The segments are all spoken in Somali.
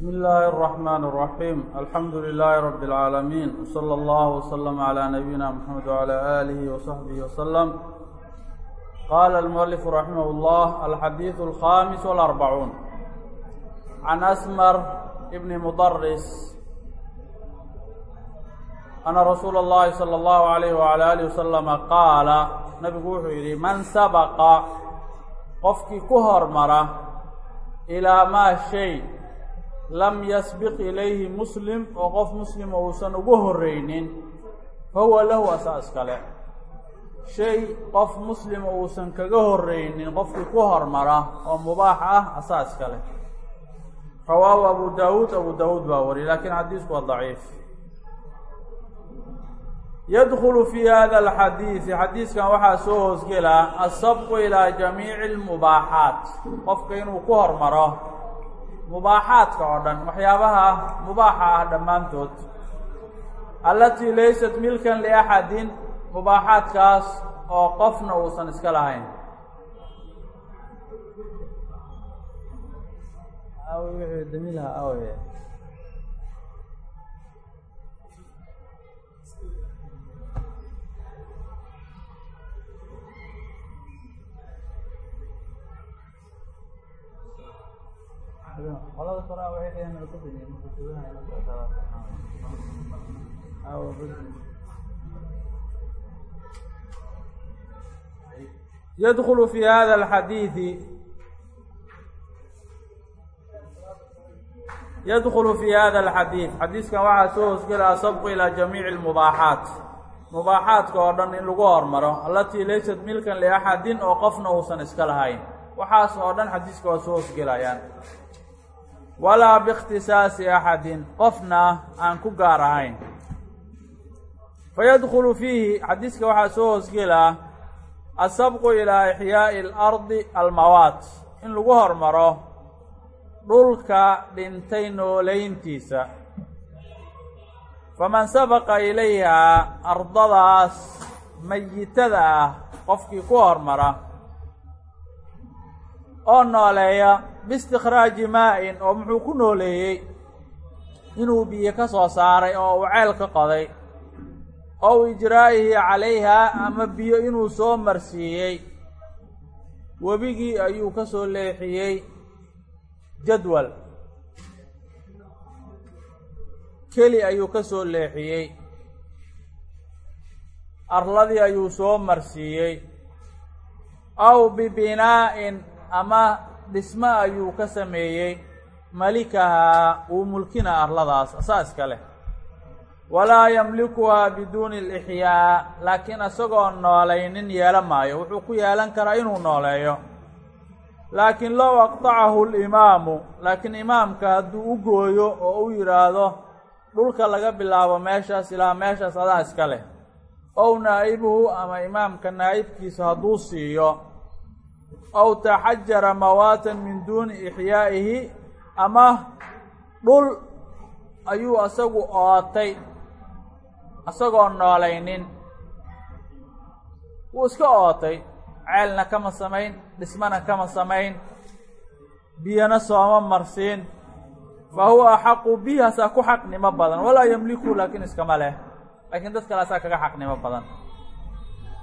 بسم الله الرحمن الرحيم الحمد لله رب العالمين وصلى الله وسلم على نبينا محمد وعلى آله وصحبه وسلم قال المؤلف رحمه الله الحديث الخامس والأربعون عن أسمر ابن مضرس أن رsuuل الlahi صلى الله عليه وعلى آله وسلم qaala nabigu wuxuu yidhi man saبqa qofkii ku hormara إilىa maa shay lam yasbiq ilayhi muslim oo qof muslima uusan ugu horeynin fahuwa lahu asaa iskale shay qof muslima uusan kaga horeynin qofkii ku hormara oo mubaax ah asaa iskale rawaahu abu dawuud abu dawuud baa wariy laakiin xadiisku waa ضaciif yadkulu fi hada alxadiidi xadiiskan waxaa soo hoosgelaa asabqu ilaa jamiici اlmubaaxaat qofka inuu ku hormaro mubaaxaadka oo dhan waxyaabaha mubaaxa ah dhammaantood. Allatii laysat milkan liaxadin mubaaxaadkaas oo qofna uusan iska lahayn qolada kora waxay dhaheen ku yadkulu fi hada alxadiidi yadkulu fi hada alxadiid xadiiskan waxaa soo hoosgela asabqu ilaa jamiici اlmubaaxaat mubaaxaadka oo dhan in lagu hormaro allatii laysat milkan liaxadin oo qofna uusan iska lahayn. Waxaas oo dhan xadiiska waa soo hoosgelayaan walaa biikhtisaasi axadin qofna aan ku gaar ahayn. Fayadkulu fiihi xadiiska waxaa soo hoosgelaa asabqu ilaa ixyaa'i alardi almawaat. In lagu hormaro dhulka dhintay nooleyntiisa. Faman sabaqa ilayhaa ardadaas mayitada ah qofkii ku hormara oo nooleeya biistikhraaji maa-in oo muxuu ku nooleeyey inuu biyo ka soo saaray oo uu ceel ka qoday ow ijraa'ihi calayhaa ama biyo inuu soo marsiiyey. Webigii ayuu ka soo leexiyey jadwal. Keli ayuu ka soo leexiyey. Arladii ayuu soo marsiiyey. Aw bibinaa'in ama dhismo ayuu ka sameeyey. Malikahaa uu mulkina arladaas asaa iska leh. Walaa yamlikuhaa biduuni alixyaa laakiin isagoo noolaynin yeelan maayo. Wuxuu ku yeelan karaa inuu nooleeyo. Laakiin low aqtacahu alimaamu laakiin imaamka hadduu u gooyo oo u yidhaahdo dhulka laga bilaabo meeshaas ilaa meeshaas adaa iska leh. Ow naa'ibuhu ama imaamka naa'ibkiisa hadduu siiyo aw taxajara mawaatan min duuni ixyaa'ihi ama dhul ayuu asagu ootay isagoo noolaynin wuu iska ootay ceelna kama samayn dhismana kama samayn biyana sooma marsiin fa huwa axaqu bihi asaa ku xaqnimo badan walaa yamliku laakiin iskama leh laakiin dad kale asaa kaga xaqnimo badan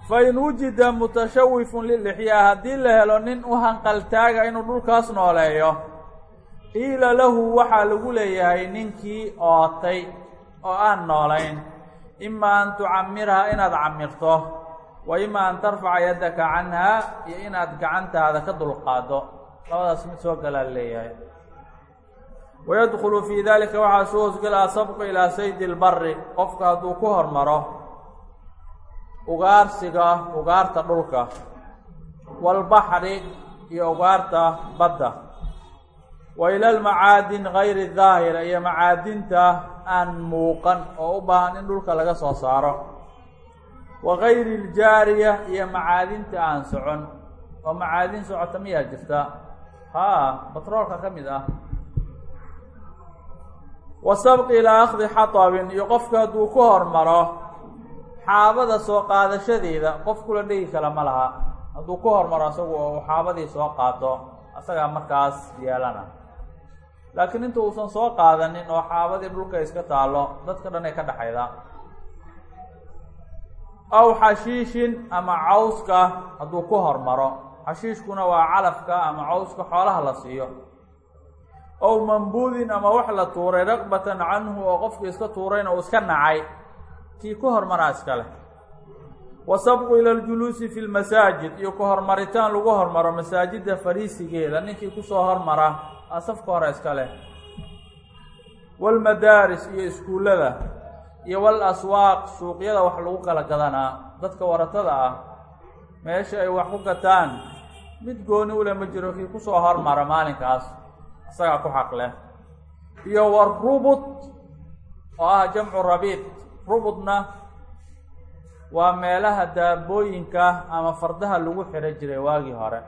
fain wujida mutashawifun lilixyaa haddii la helo nin u hanqaltaaga inuu dhulkaas nooleeyo qiila lahu waxaa lagu leeyahay ninkii ootay oo aan noolayn. Ima an tucamirha inaad camirto wa ima an tarfaca yaddaka canhaa iyo inaad gacantaada ka dulqaado labadaas mid soo galaa leeyahay. Wayadkulu fii dalika waxaa soo hoosgelaa sabqu ilaa saydi lbari qofka hadduu ku hormaro ugaarsiga ugaarta dhulka waalbaxri iyo ugaarta badda. Wa ila almacaadin gayri daahira iyo macaadinta aan muuqan oo u baahan in dhulka laga soo saaro. Wa gayri iljaariya iyo macaadinta aan socon. Oo macaadin socota miyaa jirta? Haa batroolka ka mid ah. Wa sabqi ilaa akhdi xatabin iyo qofka hadduu ku hormaro xaabada soo qaadashadeeda qof kula dhegi kala ma laha. Hadduu ku hormaro asagu oo xaabadii soo qaato asagaa markaas yeelana. Laakiin inta uusan soo qaadanin oo xaabadii dhulka iska taalo dadka dhan ay ka dhexaydaa aw xashiishin ama cawska hadduu ku hormaro. Xashiishkuna waa calafka ama cawska xoolaha la siiyo. Ow mambuudin ama wax la tuuray raqbatan canhu oo qofkii iska tuurayna uu iska nacay kii ku hormaraa iska leh wasabqu ila ljuluusi fi lmasaajid iyo ku hormaritaan lagu hormaro masaajidda fariisigeeda ninkii ku soo hormara aa safka hore iska leh. Walmadaaris iyo iskuullada iyo wal aswaaq suuqyada wax lagu kala gadanaa dadka waratada ah meesha ay wax ku gataan mid gooni ule ma jiro kii ku soo hormara maalinkaas isagaa ku xaq leh. Iyo warubud oo ah jamcu rabiid rubudna waa meelaha daabooyinka ama fardaha lagu xiro jiray waagii hore.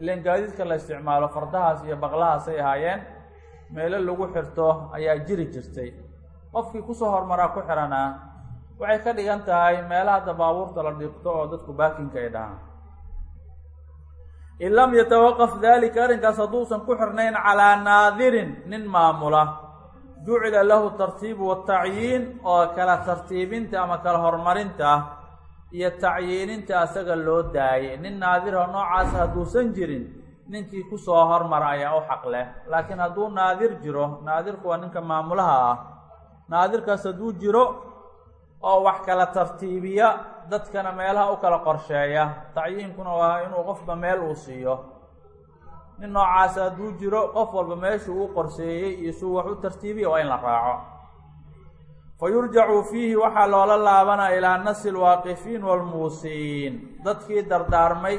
Ilan gaadiidka la isticmaalo fardahaas iyo baqlahaasay ahaayeen meelo lagu xirto ayaa jiri jirtay. Qofkii ku soo hormaraa ku xiranaa waxay ka dhigan tahay meelaha hadda baabuurta la dhigto oo dadku baakinka ay dhahaan. In lam yatawaqaf dalika arrinkaas hadduusan ku xirnayn calaa naadirin nin maamula jucila lahu tartiibu watacyiin oo kala tartiibinta ama kala horumarinta iyo tacyiininta asaga loo daayay. Nin naadirho noocaas hadduusan jirin ninkii ku soo hormara ayaa u xaq leh. Laakiin hadduu naadir jiro naadirku waa ninka maamulaha ah. Naadirkaas hadduu jiro oo wax kala tartiibiya dadkana meelaha u kala qorsheeya. Tacyiinkuna waa inuu qofba meel uu siiyo nin noocaas hadduu jiro qof walba meeshuu uu qorseeyey iyo suu wax u tartiibiya waa in la raaco. Fa yurjacu fiihi waxaa loola laabanaya ilaa nasi lwaaqifiin waalmuusiin dadkii dardaarmay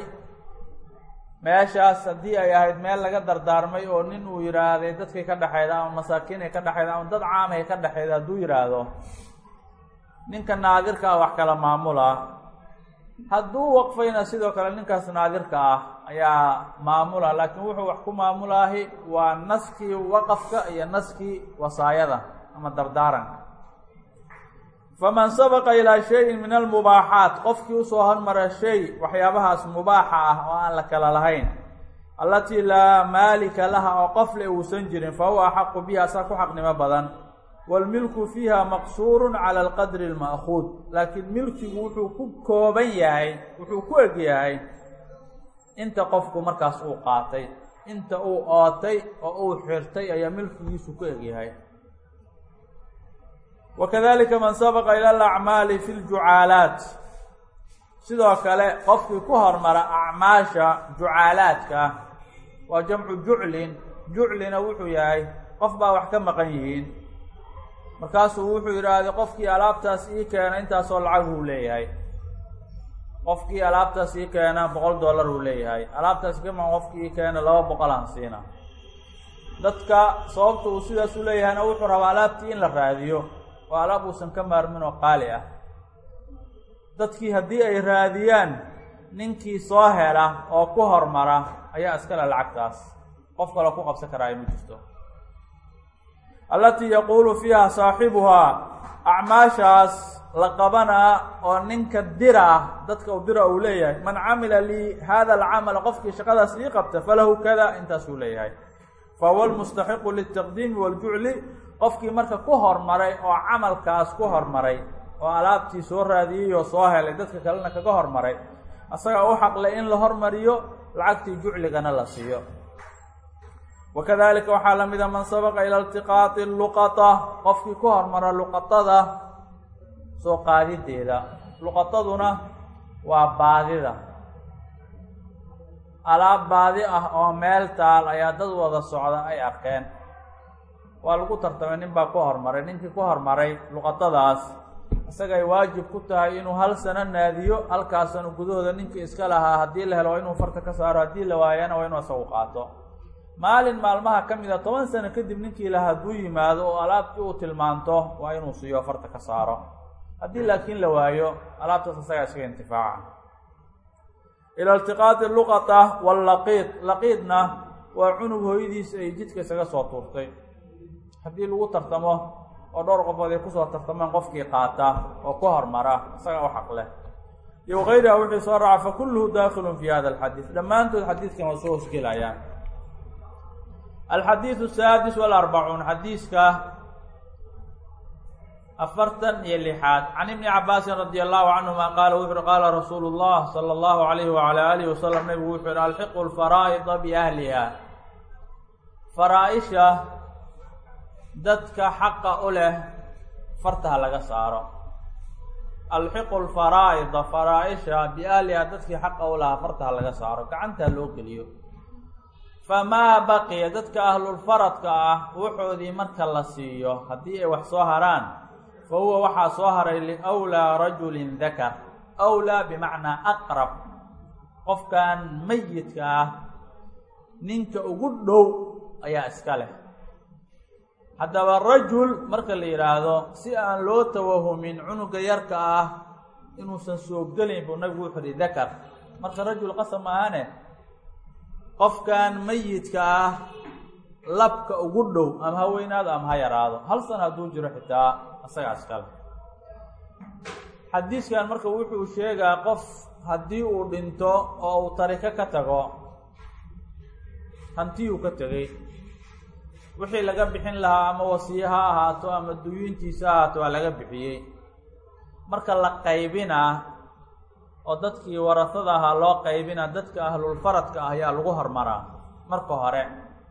meeshaas haddii ay ahayd meel laga dardaarmay oo nin uu yidhaahday dadkay ka dhexayda ama masaakiin ay ka dhexayda ama dad caamay ka dhexayda hadduu yidhaahdo ninka naadirka ah wax kala maamula. Hadduu waqfayna sidoo kale ninkaas naadirka ah ayaa maamula laakiin wuxuu wax ku maamulaahi waa naskii waqafka iyo naskii wasaayada ama dardaaranka faman sabaqa ilaa shayin min almubaaxaat qofkii u soo hormara shay waxyaabahaas mubaaxa ah oo aan la kala lahayn allatii laa maalika laha oo qofle uusan jirin fa huwa axaqu biha asaa ku xaqnimo badan. Waalmilku fiiha maqsuurun cala alqadri alma'kuud laakiin milkigu wuxuu ku kooban yahay wuxuu ku eg yahay inta qofku markaas uu qaatay inta uu ootay oo uu xirtay ayaa milkigiisu ku eg yahay wakadalika man sabaqa ila alacmaali fi ljucaalaat sidoo kale qofkii ku hormara acmaasha jucaalaadka waa jamcu juclin juclina wuxuu yahay qof baa wax ka maqan yihiin. Markaasuu wuxuu yidhaahday qofkii alaabtaas ii keena intaasoo lacag uu leeyahay qofkii alaabtaas ii keena boqol dollar uu leeyahay. Alaabtaas kaman qofkii ii keena laba boqol aan siina. Dadka sababta uu sidaas u leeyahayna wuxuu rabaa alaabtii in la raadiyo. Oo alaab uusan ka maarmin oo qaali ah. Dadkii haddii ay raadiyaan ninkii soo hela oo ku hormara ayaa iskale lacagtaas. Qof kaloo ku qabsan karaayo ma jirto. Allatii yaquulu fiiha saaxibuhaa acmaashaas la qabanaa oo ninka dira ah dadka u dira uu leeyahay man camila lii hada alcamala qofkii shaqadaas ii qabta falahu kada intaasuu leeyahay. Fahuwa lmustaxiqu liltaqdiimi waljucli qofkii marka ku hormaray oo camalkaas ku hormaray oo alaabtii soo raadiyey oo soo helay dadka kalena kaga hormaray asagaa u xaqlay in la hormariyo lacagtii jucligana la siiyo. Wakadalika waxaa la mida man sabaqa ila iltiqaati luqata qofkii ku hormara luqatada soo qaadideeda. Luqataduna waa baadida. Alaab baadi ah oo meel taal ayaa dad wada socda ay arkeen. Waa lagu tartamay nin baa ku hormaray. Ninkii ku hormaray luqatadaas isagay waajib ku tahay inuu hal sano naadiyo halkaas sano gudahooda ninkii iska lahaa haddii la helo waa inuu farta ka saaro haddii la waayana waa inuu isagu qaato. Maalin maalmaha ka mid a toban sano kadib ninkii lahaa hadduu yimaado oo alaabtii uu tilmaanto waa inuu siiyo farta ka saaro haddii laakiin la waayo alaabtaas isagaa iskaga intifaaca. Ila iltiqaati luqata wallaqiid laqiidna waa cunug hooyadiis ay jidka isaga soo tuurtay. Haddii lagu tartamo oo dhowr qofood ay ku soo tartamaan qofkii qaata oo ku hormara isaga u xaq leh. Iyo wagayriha wixii soo raaca fa kulluhu daakilun fi hada alxadiid dhammaantood xadiidkan waa soo hosgelayaan alxadiidu asaadis walarbacuun xadiiska afartan iyo lixaad can ibni cabaasin radi allahu canhuma qaala wuxu uhi qaala rasuulu اllah salى اllahu alayhi wala alihi wasalam nabigu wuxuu yihi alxiqu lfaraa'ida biahliha faraa-isha dadka xaqa u leh fartaha laga saaro alxiqu lfaraa'ida faraa-isha biahliha dadkii xaqa u lahaa fartaha laga saaro gacantaa loo geliyo famaa baqiya dadka ahlulfaradka ah wuxoodii marka la siiyo haddii ay wax soo haraan fa huwa waxaa soo haray liwlaa rajulin dakar awlaa bimacnaa aqrab qofkan mayidka ah ninka ugu dhow ayaa iska leh haddaba rajul marka la yidhaahdo si aan loo tawahumin cunuga yarka ah inuusan soo gelayn buu nabigu wuxu uhi dakar marka rajul qasam ahane qofkan mayidka ah labka ugu dhow ama ha weynaado ama ha yaraado hal sana hadduu jiro xitaa isagaa iskale xadiiskan marka wuxuu sheegaa qof haddii uu dhinto oo uu tariko ka tago hantiyuu ka tegey. Wixii laga bixin lahaa ama wasiye ha ahaato ama duyuintiisa ha ahaato waa laga bixiyey. Marka la qaybinaa oo dadkii warasada ahaa loo qaybina dadka ahlulfaradka ah ayaa lagu hormaraa. Marka hore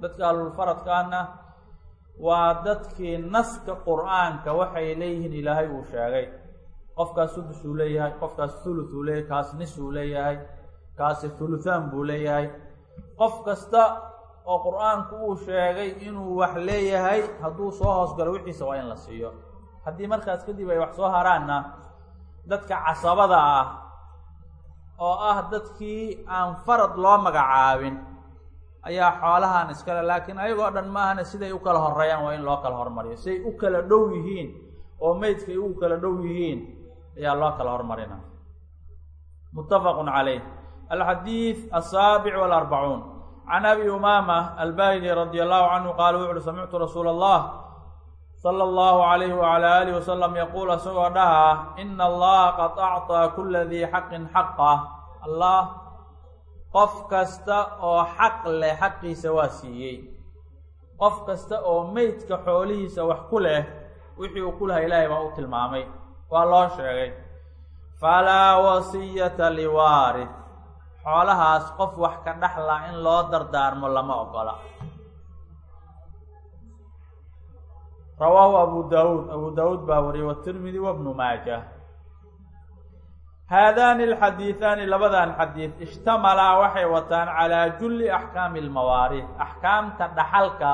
dadka ahlulfaradka ahna waa dadkii naska qur'aanka waxay leeyihiin ilaahay uu sheegay. Qofkaas sudus uu leeyahay qofkaas thuluth uu leeyahay kaas nis uu leeyahay kaasi thuluthaan buu leeyahay. Qof kasta oo qur'aanku uu sheegay inuu wax leeyahay hadduu soo hoosgalo wixiisa waa in la siiyo. Haddii markaas kadib ay wax soo haraanna dadka casabada ah oo ah dadkii aan farad loo magacaabin ayaa xoolahan iskale laakiin ayagoo dhan maahana siday u kala horeeyaan waa in loo kala hormariyo. Siday u kala dhow yihiin oo meydkay ugu kala dhow yihiin ayaa loo kala hormarina. Muttafaqun calayh. Alxadiid asaabic walarbacuun. Can abi umaama albahili radi allahu canhu qaala wuxu uhi samictu rasuula allah sala allahu alayhi wala alihi wasalam yaquul isagoo dhaha ina allaha qad acطaa kula dii xaqin xaqah allah qof kasta oo xaq leh xaqiisa waa siiyey. Qof kasta oo meydka xoolihiisa wax ku leh wixii uu ku laha ilaahay baa u tilmaamay. Waa loo sheegay. Falaa wasiyata liwaarith xoolahaas qof wax ka dhaxla in loo dardaarmo lama ogola. Rawaahu abu daawuud. Abu daawuud baa wariyey watirmidi wabnu maaja haadaani alxadiidaani labadan xadiid ishtamalaa waxay wataan calaa julli axkaami almawaariid axkaamta dhaxalka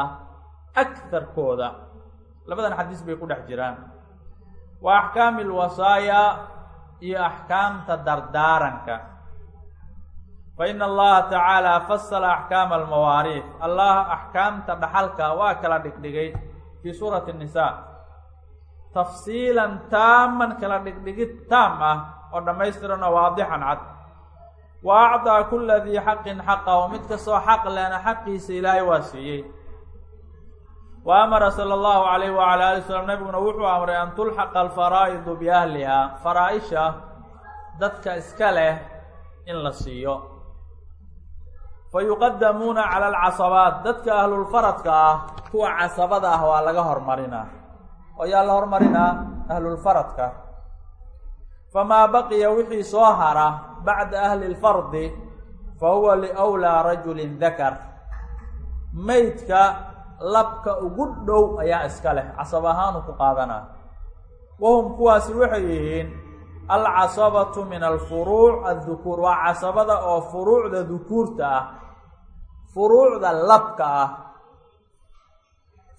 agharkooda labadan xadiis bay ku dhex jiraan wa axkaami alwasaaya iyo axkaamta dardaaranka fa ina allaha tacaala fasala axkaama almawaariid allah axkaamta dhaxalka waa kala dhigdhigay fii suurati nisa tafsiilan taaman kala dhigdhigid taam ah oo dhammaystiran oo waadixan cad. Wa acdaa kula dii xaqin xaqahu mid kastoo xaq lehna xaqiisa ilaahay waa siiyey. Wa amara sala allahu alayh wala ali wasalam nabiguna wuxuu amray an tulxaqa alfaraa'idu biahliha faraa-isha dadka iska leh in la siiyo. Fa yuqadamuuna cala alcasabaat dadka ahlulfaradka ah kuwa casabada ah waa laga hormarinaa. Oo yaa la hormarinaa ahlulfaradka famaa baqiya wixii soo hara bacda ahli lfardi fa huwa liwlaa rajulin dakar. Meydka labka ugu dhow ayaa iska leh casab ahaanu ku qaadanaa. Wahum kuwaasi waxay yihiin alcasabatu min alfuruuc addukuur waa casabada oo furuucda dukuurta ah furuucda labka ah.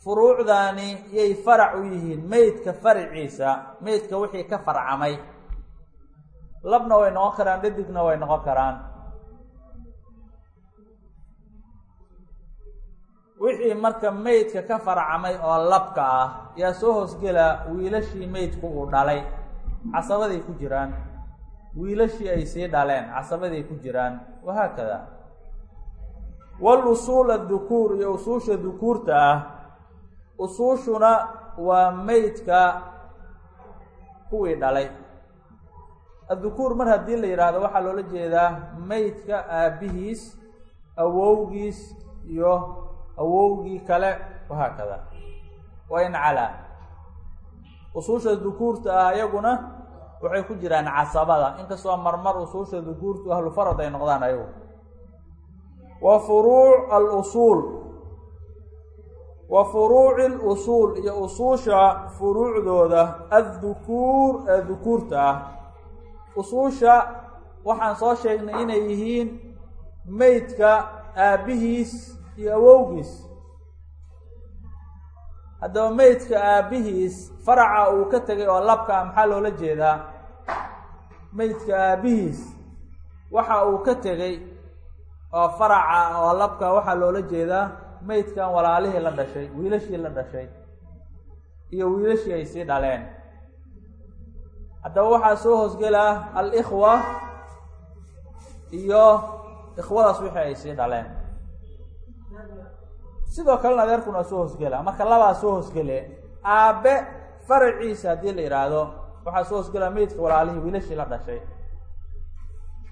Furuucdaani yay farac u yihiin meydka faraciisa meydka wixii ka farcamay labna way noqon karaan dhadigna way noqon karaan. Wixii marka meydka ka farcamay oo labka ah yaa soo hoosgela wiilashii meydku uu dhalay. Casabaday ku jiraan. Wiilashii ay sii dhaleen casabaday ku jiraan. Wahaakada wal usuul addukuur iyo usuusha dukuurta ah usuushuna waa meydka kuwii dhalay addukuur mar haddii la yidhaahdo waxaa loola jeedaa meydka aabbihiis awowgiis iyo awowgii kale wahaakada wa in calaa usuusha dukuurta ah iyaguna waxay ku jiraan casabada. Inkastoo marmar usuusha dukuurtu ahlu farad ay noqdaan ayagu. Wa furuuc alusuul. Wa furuuci alusuul iyo usuusha furuucdooda addukuur ee dukuurta ah usuusha waxaan soo sheegnay inay yihiin meydka aabbihiis iyo awowgiis. Haddaba meydka aabbihiis faraca uu ka tegay oo labka maxaa loola jeedaa? Meydka aabbihiis waxa uu ka tegey oo faraca oo labka waxaa loola jeedaa meydkan walaalihii la dhashay wiilashii la dhashay iyo wiilashii ay sii dhaleen haddaba waxaa soo hoosgelaa alikhwa iyo ikhwadaas wixii ay sii dhaleen. Sidoo kalena adeerkuna soo hoosgela marka labaa soo hoosgele aabe faraciisa haddii la yidhaahdo waxaa soo hoosgelaa meydka walaalihii wiilashii la dhashay.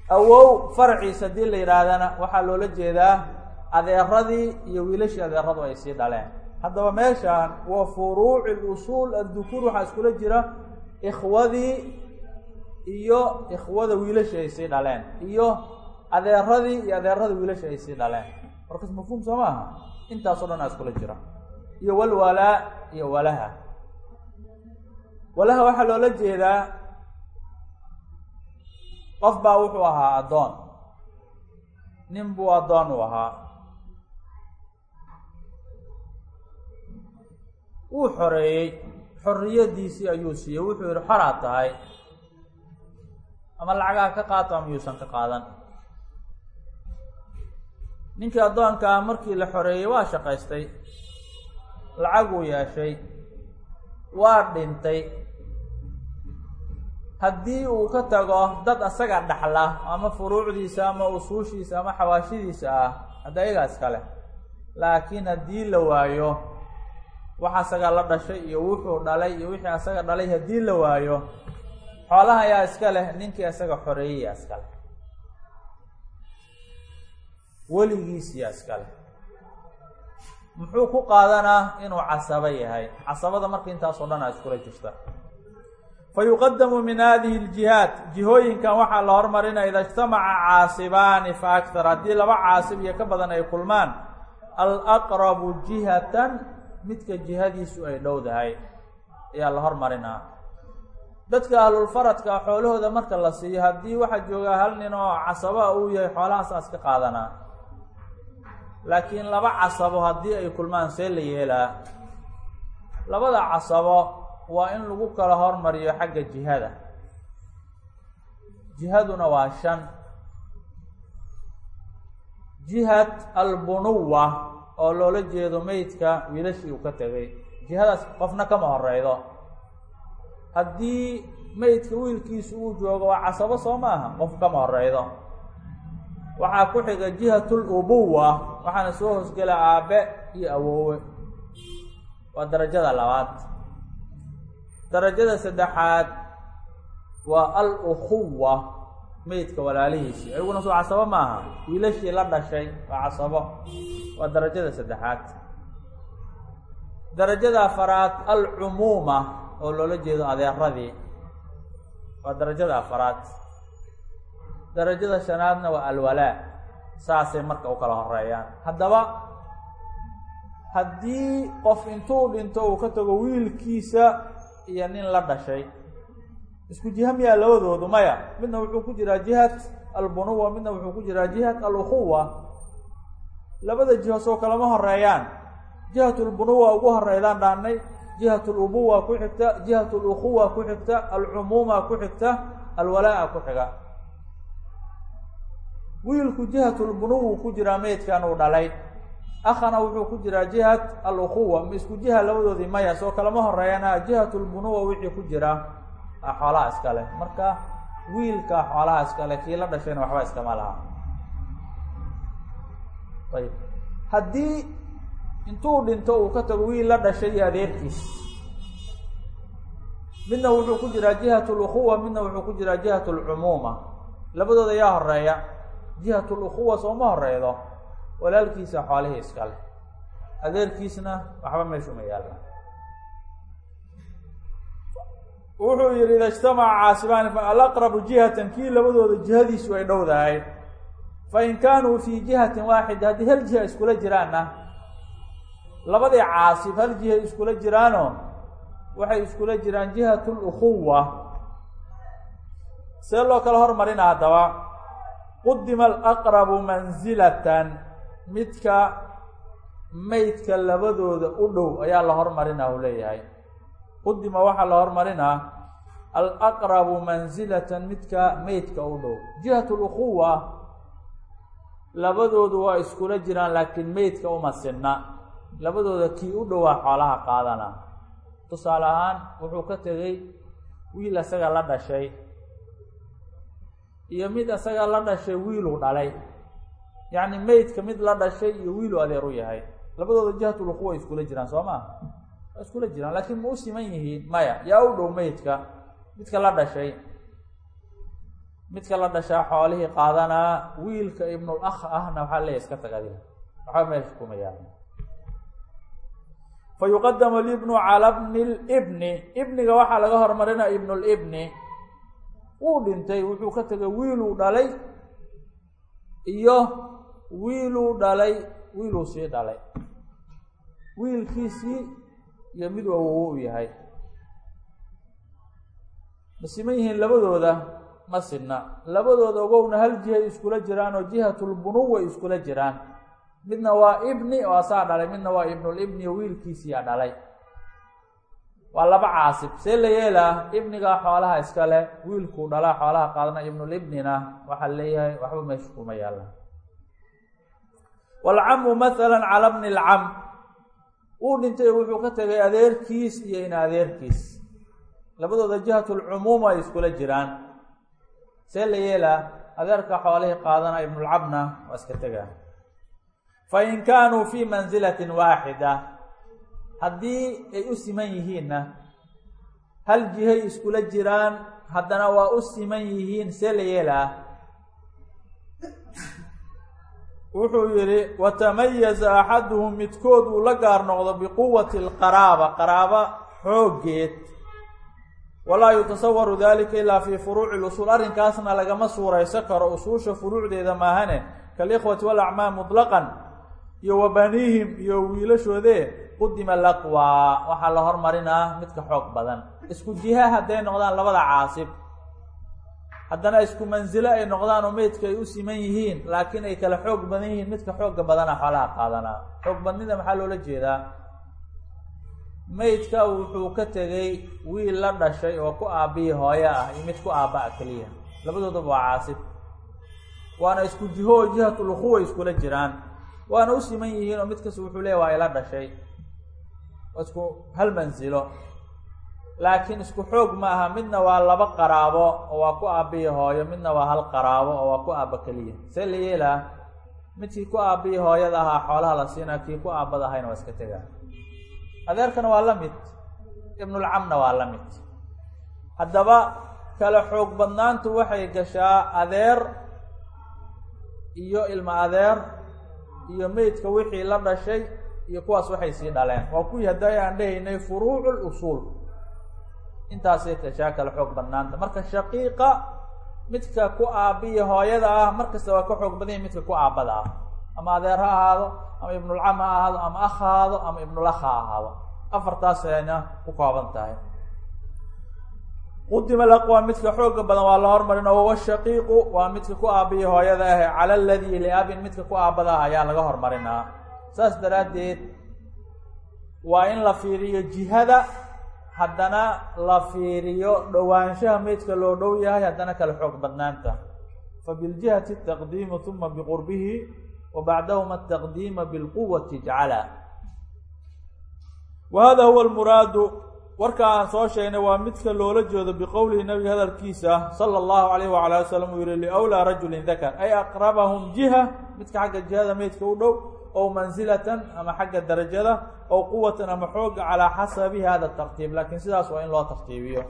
Awow faraciisa haddii la yidhaahdana waxaa loola jeedaa adeeradii iyo wiilashii adeeradu ay sii dhaleen. Haddaba meeshaan wa furuuci lusuul addukuur waxaa iskula jira ikhwadii iyo ikhwada wiilashii ay sii dhaleen iyo adeeradii iyo adeerada wiilashii ay sii dhaleen. Markaas mafhuum soo maaha? Intaasoo dhan aa iskula jira. Iyo walwalaa iyo walaha. Walaha waxaa loola jeedaa qof baa wuxuu ahaa addoon. Nin buu addoon u ahaa. Wuu xoreeyey xorriyadiisii ayuu siiyey. Wuxuu yihi xoraad tahay. Ama lacagaha ka qaato ama yuusan ka qaadan. Ninkii addoonkaa markii la xoreeyey waa shaqaystay. Lacaguu yeeshay waa dhintay. Haddii uu ka tago dad asaga dhaxla ama furuucdiisa ama usuushiisa ama xawaashidiisa ah hadda ayagaas kale. Laakiin haddii la waayo wax asaga la dhashay iyo wuxuu dhalay iyo wixii asaga dhalay haddii la waayo xoolaha ayaa iska leh ninkii asaga xoreeyaya iska leh. Weligiisiyaa iska leh. Muxuu ku qaadanaa inuu casabo yahay? Casabada marka intaasoo dhan aa iskula jirta. Fa yuqadamu min hadihi ljihaat jihooyinkan waxaa la hormarinaya ida ijtamaca caasibaani fa aktar haddii laba caasib iyo ka badan ay kulmaan alaqrabu jihatan midka jihadiisu ay dhowdahay ayaa la hormarinaa. Dadka ahlulfaradka xoolahooda marka la siiyo haddii waxaa joogaa hal nin oo casaba uu yahay xoolahaasaas ka qaadanaa. Laakiin laba casabo haddii ay kulmaan see la yeelaa. Labada casabo waa in lagu kala hormariyo xagga jihada. Jihaduna waa shan. Jihat albunuwa oo loola jeedo meydka wiilashii uu ka tegay. Jihadaas qofna kama horeydo. Haddii meydka wiilkiisu uu joogo waa casabo soo maaha qof kama horeydo. Waxaa ku xiga jihatul ubuwa waxaana soo hoosgela aabe iyo awoowe. Waa darajada labaad. Darajada saddexaad waa al ukhuwa meydka walaalihiisii. Ayaguna soo casabo maaha. Wiilashii la dhashay waa casabo waa darajada saddexaad. Darajada afaraad alcumuuma oo loola jeedo adeeradii. Waa darajada afaraad. Darajada shanaadna waa alwalaa saasay marka u kala horeeyaan haddaba haddii qof intuu dhinto uu ka tago wiilkiisa iyo nin la dhashay isku jiha miyaa labadoodu maya. Midna wuxuu ku jiraa jihat albunuwa midna wuxuu ku jiraa jihat alukhuwa labada jiho soo kalama horeeyaan jihat lbunuwa ugu horeydaan dhaanay. Jihat lubuwa ku xigta. Jihat lukhuwa ku xigta. Alcumuuma ku xigta. Alwalaa ku xiga. Wiilku jihat lbunuwu ku jiraa meydkan uu dhalay. Akhana wuxuu ku jiraa jihat alukhuwa isku jiha labadoodii maya soo kalama horeeyaan jihat lbunuwa wixii ku jira. Xoolaha iskale marka wiilka xoolaha iskale kii la dhashayna waxba iskama laha ayib haddii intuu dhinto uu ka tago wiil la dhashay iyo adeerkiis midna wuxuu ku jiraa jihat lukhuwa midna wuxuu ku jiraa jihat lcumuuma labadooda yaa horreeya jihat lukhuwa sooma horeydo walaalkiisa xoolihii iskale adeerkiisna waxba meesha uma yaalla. Wuxuu yihi ida ijtamaca caasibaani alaqrabu jihatan. Kii labadooda jihadiisu ay dhowdahay fain kaanuu fii jihatin waaxida haddii hal jiha iskula jiraanna labadii caasib hal jihay iskula jiraano waxay iskula jiraan jihat lukuwa see loo kala hormarina haddaba qudima alaqrabu mansilatan midka meydka labadooda u dhow ayaa la hormarinaa u leeyahay qudima waxaa la hormarinaa alaqrabu mansilatan midka meydka u dhow jihat lukuwa labadoodu waa iskula jiraan laakiin meydka uma sinna. Labadooda kii u dhowaa xoolaha qaadana. Tusaale ahaan wuxuu ka tegey wiil isaga la dhashay. Iyo mid isaga la dhashay wiiluu dhalay. Yacni meydka mid la dhashay iyo wiiluu adeer u yahay. Labadooda jihatulquwa way iskula jiraan soo ma? Waa iskula jiraan laakiin ma u siman yihiin. Maya yaa u dhow meydka midka la dhashay midka la dhashaa xoolihii qaadanaa wiilka ibnul akh ahna waxaa leeya iska tag adiga waxba meesha kuma yaalla fa yuqadamu libnu cala bni libni ibniga waxaa laga hormarinaya ibnulibni wuu dhintay wuxuu ka tegay wiiluu dhalay iyo wiiluu dhalay wiiluu sii dhalay. Wiilkiisii iyo mid awowo u yahay. Ma siman yihiin labadooda ma sidna labadooda ogowna hal jihay iskula jiraan oo jihatulbunuwa iskula jiraan. Midna waa ibni oo asaa dhalay. Midna waa ibnulibni oo wiilkiisiyaa dhalay. Waa laba caasib. See la yeelaa ibnigaa xoolaha iska leh wiilkuu dhalaa xoolaha qaadana ibnulibnina waxaa leeyahay waxba meesha kuma yaalla. Waalcamu mathala cala bni lcam wuu dhintay wuxuu ka tegay adeerkiis iyo in adeerkiis. Labadooda jihatulcumuum ay iskula jiraan see la yeelaa adeerka xoolihii qaadana ibnulcamna waa iska tegaa fain kaanuu fii mansilatin waaxida haddii ay u siman yihiinna hal jihay iskula jiraan haddana waa u siman yihiin see la yeelaa wuxuu yidhi watamayaza axaduhum midkood uu la gaar noqdo biquwati alqaraaba qaraaba xooggeed walaa yutasawaru dalika ilaa fii furuuci lusuul. Arrinkaasna lagama suurayso karo usuusha furuucdeeda maahane kalikhwati walacmaam mutlaqan iyo wa baniihim iyo wiilashoodee qudima laqwaa waxaa la hormarinaa midka xoog badan. Isku jiha hadday noqdaan labada caasib. Haddana isku mansilo ay noqdaan oo meydka ay u siman yihiin laakiin ay kala xoog badan yihiin. Midka xooga badana xoolaha qaadanaa. Xoog badnida maxaa loola jeedaa meydka wuxuu ka tegay wiil la dhashay oo ku aabbiyi hooyo ah iyo mid ku aabba-a keliya. Labadoodaba waa caasib. Waana isku jiho oo jihatulukhuwa iskula jiraan. Waana u siman yihiin oo mid kasta wuxuu leeya waa ila dhashay. Isku hal mansilo laakiin isku xoog ma aha midna waa laba qaraabo oo waa ku aabbiyi hooyo midna waa hal qaraabo oo waa ku aabba keliya. See la yeelaa midkii ku aabbiyi hooyada ahaa xoolaha la siinaa kii ku aabbada ahayna waa iska tegaa adeerkana waa la mid. Ibnulcamna waa la mid. Haddaba kala xoog badnaantu waxay gashaa adeer iyo ilmo adeer iyo meydka wixii la dhashay iyo kuwaas waxay sii dhaleen. Waa kuwii hadda aan dhehaynay furuucu lusuul intaasay gashaa kala xoog badnaanta. Marka shaqiiqa midka ku aabbiya hooyada ah markasta waa ka xoog badanya midka ku aabbada ah ama adeer ha ahaado ama ibnulcam ha ahaado ama akh ha ahaado ama ibnulakh ha ahaado. Afartaas ayna ku kooban tahay. Qudima laqwa midka xooga badan waa la hormarin oo shaqiiqu waa midka ku aabbiya hooyada ah cala aladii liabin midka ku aabbada ah ayaa laga hormarinaa saas daraaddeed waa in la fiiriyo jihada haddana la fiiriyo dhowaanshaha meydka loo dhow yahay haddana kala xoog badnaanta. Fabiljihati taqdiimu uma biqurbihi wa bacdahuma ataqdiima bilquwati ijcala wa hada huwa almuraadu warka aan soo sheegnay waa midka loola jeedo biqowlihi nabiga hadalkiisa sala allahu alayh wala ali wasalam uu yihi liwlaa rajulin dakar ay aqrabahum jiha midka xagga jihada meydka u dhow ow mansilatan ama xagga darajada ow quwatan ama xooga calaa xasabi hada tartiib laakiin sidaas waa in loo tartiibiyo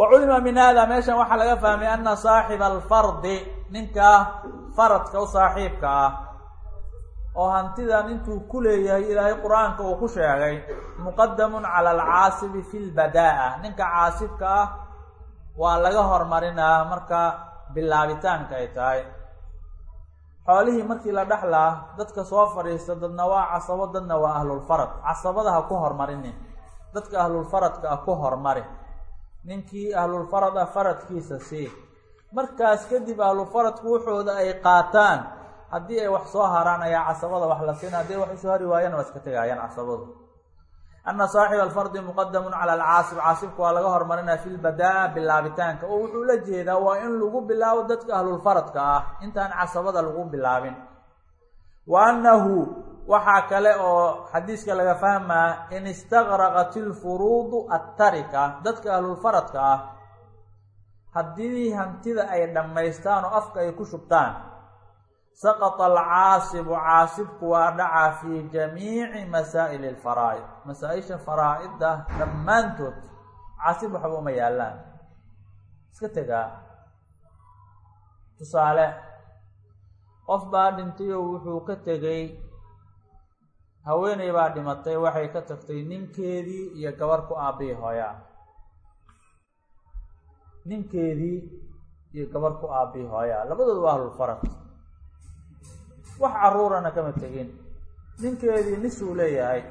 wa culima min hada meeshan waxaa laga fahmay ana saaxiba alfardi ninka faradka u saaxiibka ah oo hantidan intuu ku leeyahay ilaahay qur'aanka uu ku sheegay muqadamun cala alcaasibi fi lbadaa-a ninka caasibka ah waa laga hormarinaa marka bilaabitaanka ay tahay. Xoolihii markii la dhexlaa dadka soo fadhiista dadna waa casabo dadna waa ahlulfarad casabada ha ku hormarinin dadka ahlulfaradka ah ku hormari ninkii ahlulfarad ah faradkiisa sii. Markaas kadib ahlufaradku wuxooda ay qaataan haddii ay wax soo haraan ayaa casabada wax la siina haddi wax u soo hari waayana waa iska tegayaan casabadu. Ana saaxiba alfardi muqadamun cala alcaasib caasibka waa laga hormarinaya fi lbadaa bilaabitaanka. Oo wuxuu la jeedaa waa in lagu bilaabo dadka ahlulfaradka ah intaan casabada lagu bilaabin. Wa annahu waxaa kale oo xadiiska laga fahmaa in istaqraqat ilfuruudu attarika dadka ahlulfaradka ah haddii hantida ay dhammaystaan oo afka ay ku shubtaan saqata alcaasibu caasibku waa dhacaa fii jamiici masaa'ili alfaraa'id. Masaa-isha faraa-idda dhammaantood caasib waxba uma yaallaan iska tegaa tusaale qof baa dhintay oo wuxuu ka tegay haweeney baa dhimatay waxay ka tagtay ninkeedii iyo gabar ku aabbihi hooyaa ninkeedii iyo gabar ku aabbihi hooyaa labadooda waa ahlulfarad wax caruurana kama tegin ninkeedii nisuu leeyahay.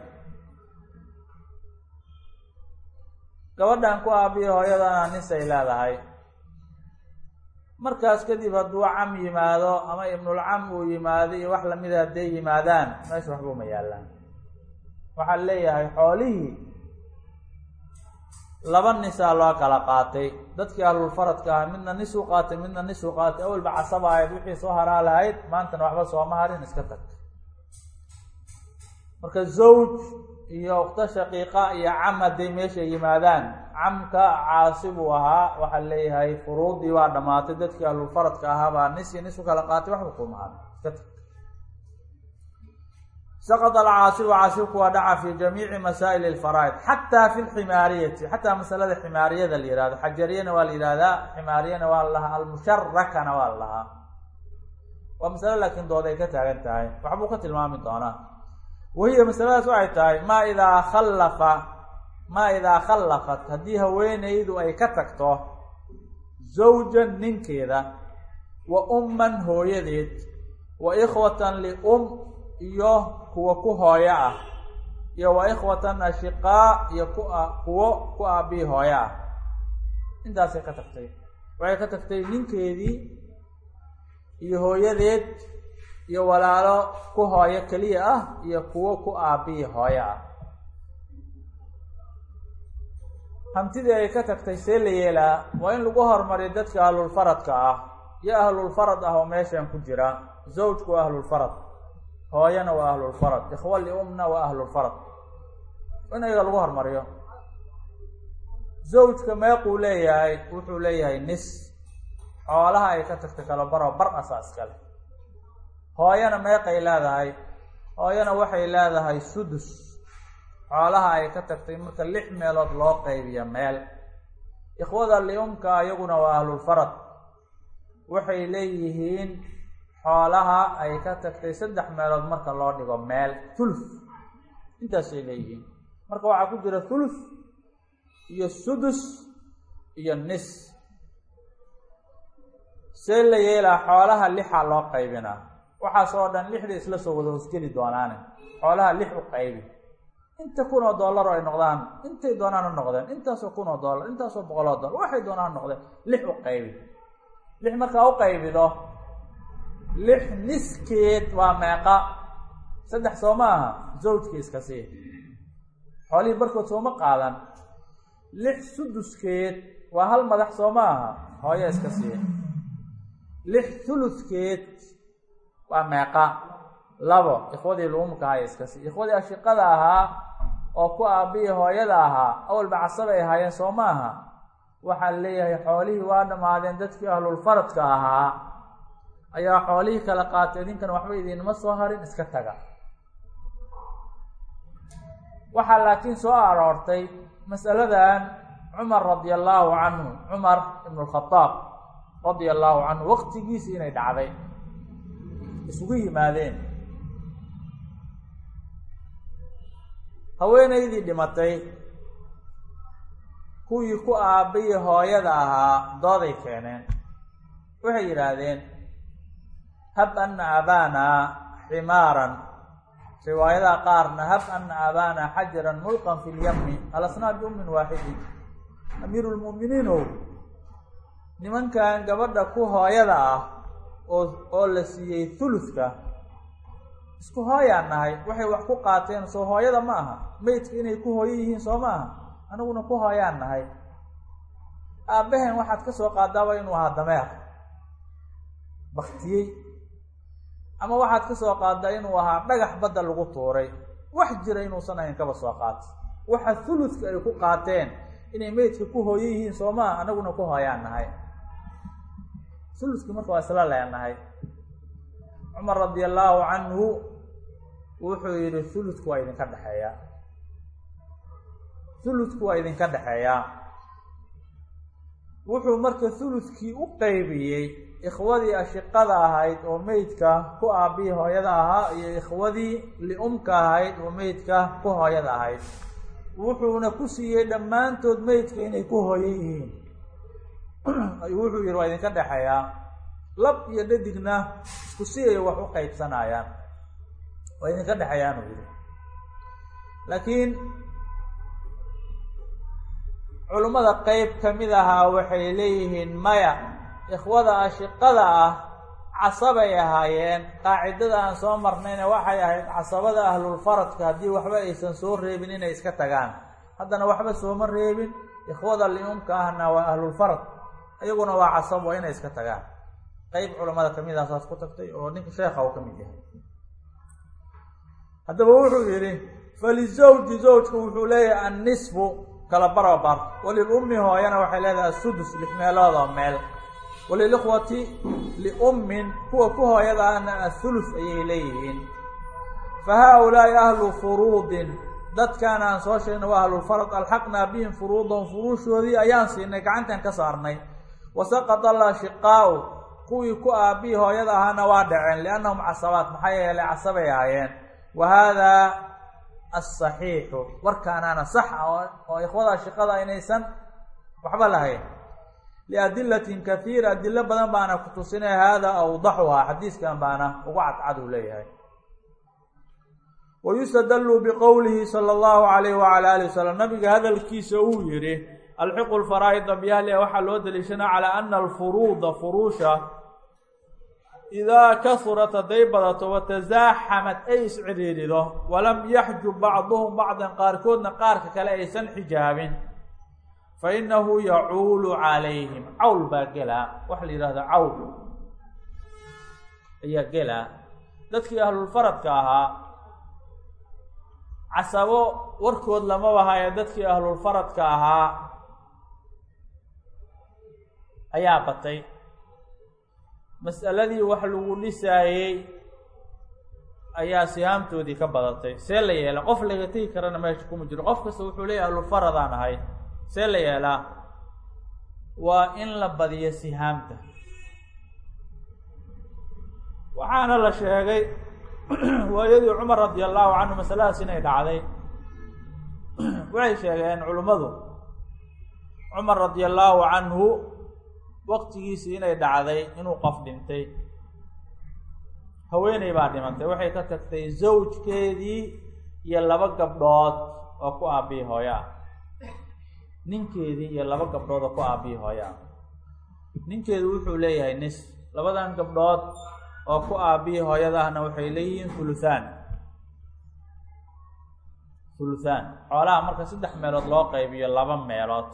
Gabadhan ku aabbihi hooyadana nisay leedahay markaas kadib hadduu cam yimaado ama ibnulcam uu yimaado iyo wax lamida hadday yimaadaan meesha waxba uma yaallaan. Waxaa leeyahay xoolihii laba nisaa loo kala qaatay. Dadkii ahlulfaradka ah midna nisuu qaatay midna nisuu qaatay. Awalba casaba ahayd wixii soo haraa lahayd maantana waxba sooma harin iska tag. Marka zawj iyo ukto shaqiiqa iyo cam hadday meesha yimaadaan camka caasibuu ahaa waxaa leeyahay furuudii waa dhamaatay dadkii ahlulfaradka ahaabaa nis iyo nis u kala qaatay waxba tag saqط alcaasibu caasibku waa dhaca fi jamiici masaa'il اlfaraa'id xataa fi lximaariyati xataa masalada ximaariyada la yihahdo xajariyana waa la yihahdaa ximaariyana waa la lahaa almusharakana waa la lahaa. Waa masalo laakiin dooday ka taagan tahay. Waxbuu ka tilmaami doonaa. Wahiya masaladaas waxay tahay ma idaa khallafa maa idaa khallafat haddii haweeneydu ay ka tagto zawjan ninkeeda wa umman hooyadeed wa ikhwatan lium iyo kuwa ku hooyo ah iyo wa ikhwatan ashiqaa iyo ku kuwo ku aabii hooyo ah. Intaasay ka tagtay. Waxay ka tagtay ninkeedii iyo hooyadeed iyo walaalo ku hooyo keliya ah iyo kuwo ku aabii hooyo ah hantidii ay ka tagtay see la yeelaa waa in lagu hormariyo dadka ahlulfaradka ah. Iyo ahlulfarad ah oo meeshan ku jira. Zawjku waa ahlulfarad hooyana waa ahlulfarad ikhwa liumna waa ahlulfarad. In ayaga lagu hormariyo. Zawjka meequu leeyahay wuxuu leeyahay nis. Xoolaha ay ka tagtay kala baro bar asaa iskale hooyana meeqay leedahay. Hooyana waxay leedahay sudus xoolaha ay ka tagtay marka lix meelood loo qaybiyo meel. Ikhwada liumka iyaguna waa ahlulfarad waxay leeyihiin xoolaha ay ka tagtay saddex meelood marka loo dhigo meel thuluth. Intaasay leeyihiin. Marka waxaa ku jira thuluth iyo sudus iyo nis. See la yeelaa xoolaha lixa loo qaybinaa. Waxaas oo dhan lixda isla soo wada hoosgeli doonaane xoolaha lix u qaybi inta kun oo dollar ay noqdaan intay doonaan ha noqdeen intaasoo kun oo dollar intaasoo boqol oo dollar waxay doonaan ha noqdeen lix u qaybi. Lix markaa u qaybido lix niskeed waa meeqa. Saddex soo ma aha zawjka iska sii. Xoolihii barkood sooma qaadan. Lix suduskeed waa hal madax soo ma aha hooyo iska sii. Lix thuluthkeed waa meeqa. Labo ikhwadii luumka ahay iska sii. Ikhwadii ashiqada ahaa oo ku aabiya hooyada ahaa awalba casabay ahaayeen soo ma aha. Waxaa leeyahay xoolihii waa dhammaadeen dadkii ahlulfaradka ahaa. Ayaa xoolihii kala qaatay idinkan waxba idinma soo harin iska taga. Waxaa laakiin soo aroortay masaladan cumar radia allaahu canhu cumar ibnu lkhadaab radia allaahu canhu waqtigiisii inay dhacday. Isugu yimaadeen haweenaydii dhimatay kuwii ku aabbiyi hooyada ahaa dooday keeneen. Waxay yidhaahdeen hab ana abaana ximaaran. Riwaayadaha qaarna hab ana abaana xajaran mulqan fi lyami alasnaa biummin waaxidin amiiru lmu'miniinow nimankan gabadha ku hooyada ah oo oo la siiyey thuluthka isku hooyaan nahay waxay wax ku qaateen soo hooyada ma aha. Meydka inay ku hooyo yihiin soo ma aha. Aniguna ku hooyaan nahay aabbaheen waxaad ka soo qaadaaba inuu ahaa dameer. Baktiyey ama waxaad ka soo qaadaa inuu ahaa dhagax badda lagu tuuray. Wax jira inuusan ahayn kaba soo qaata waxa thuluthka ay ku qaateen inay meydka ku hooyo yihiin soo maa anaguna ku hooyaan nahay thuluthki marka waa isla leenahay. Cumar radi allaahu canhu wuxuu yihi thuluthku waa idinka dhexeeyaa thuluthku waa idinka dhexeeyaa wuxuu marka thuluthkii u qeybiyey ikhwadii ashiqada ahayd oo meydka ku aabbihi hooyada ahaa iyo ikhwadii liumka ahayd oo meydka ku hooyada ahayd. Wuxuuna ku siiyey dhammaantood meydka inay ku hooyo yihiin. Wuxuu yihi waa idinka dhexeeyaa lab iyo dhadigna isku si ay wax u qaybsanayaan waa idinka dhexeeyaan uu yihi laakiin culummada qeyb ka mid ahaa waxay leeyihiin maya. Ikhwada ashiqada ah casabay ahaayeen. Qaacidada aan soo marnayna waxay ahayd casabada ahlulfaradka haddii waxba aysan soo reebin inay iska tagaan. Haddana waxba sooma reebin. Ikhwada liumka ahna waa ahlulfarad. Iyaguna waa casab waa inay iska tagaan. Qeyb culamada ka mid ah saas ku tagtay oo ninka sheekha uu ka mid yahay haddaba wuxuu yidhi falizawji zawjka wuxuu leeyahay annisfu kala barobar walilummi hooyana waxay leedahay asudus lix meelood oo meel. Walilikhwati liummin kuwa ku hooyada ahna athuluth ayay leeyihiin. Fa haa-ulaa'i ahlu furuudin dadkan aan soo sheegna waa ahlulfarad alxaqnaa bihim furuudahum furuushoodii ayaan siinay gacantaan ka saarnay. Wasaqata lashiqaau kuwii ku aabbihi hooyada ahaana waa dhaceen liannahum casabaat maxaa yeelay casabay ahaayeen wa haadaa asaxiixu warkaanaana sax ah oo ikhwada ashiqada inaysan waxba lahayn liadilatin kaiira adilo badan baana ku tusinaya hada awdaxuhaa xadiiskan baana ugu cadcad uu leeyahay wayustadallu biqowlihi sala allahu alayh wala alih wasalam nabiga hadalkiisa uu yihi alxiqu lfaraa'ida biyahliha waxaa loo daliishanaa calaa ana alfuruuda furuusha idaa kahurat hadday badato watasaaxamat ay isciriirido walam yaxjub bacduhum bacdan qaarkoodna qaarka kale aysan xijaabin fainahu yacuulu calayhim cawl baa gelaa waxa la yidhahda cawl ayaa gelaa dadkii ahlulfaradka ahaa casabo warkood lama bahaayo dadkii ahlulfaradka ahaa ayaa batay mas'aladii wax lagu dhisaayey ayaa sihaamtoodii ka badatay. See la yeela qof laga tegi karana meesha kuma jiro qof kasta wuxuu leeyahy ahlulfaradaan ahay. See la yeelaa waa in la badiyo sihaamta. Waxaana la sheegay waayadii cumar radi allahu canhu masaladaas inay dhacday. Waxay sheegeen culimmadu cumar radi allahu canhu waqtigiisii inay dhacday inuu qof dhintay. Haweeney baa dhimatay waxay ka tagtay zawjkeedii iyo laba gabdhood oo ku aabbihi hooyo ah ninkeedii iyo laba gabdhood oo ku aabbihi hooyo ah ninkeedu wuxuu leeyahay nis. Labadan gabdhood oo ku aabbihi hooyadahna waxay leeyihiin huluthaan huluthaan xoolaha marka saddex meelood loo qaybiyo laba meelood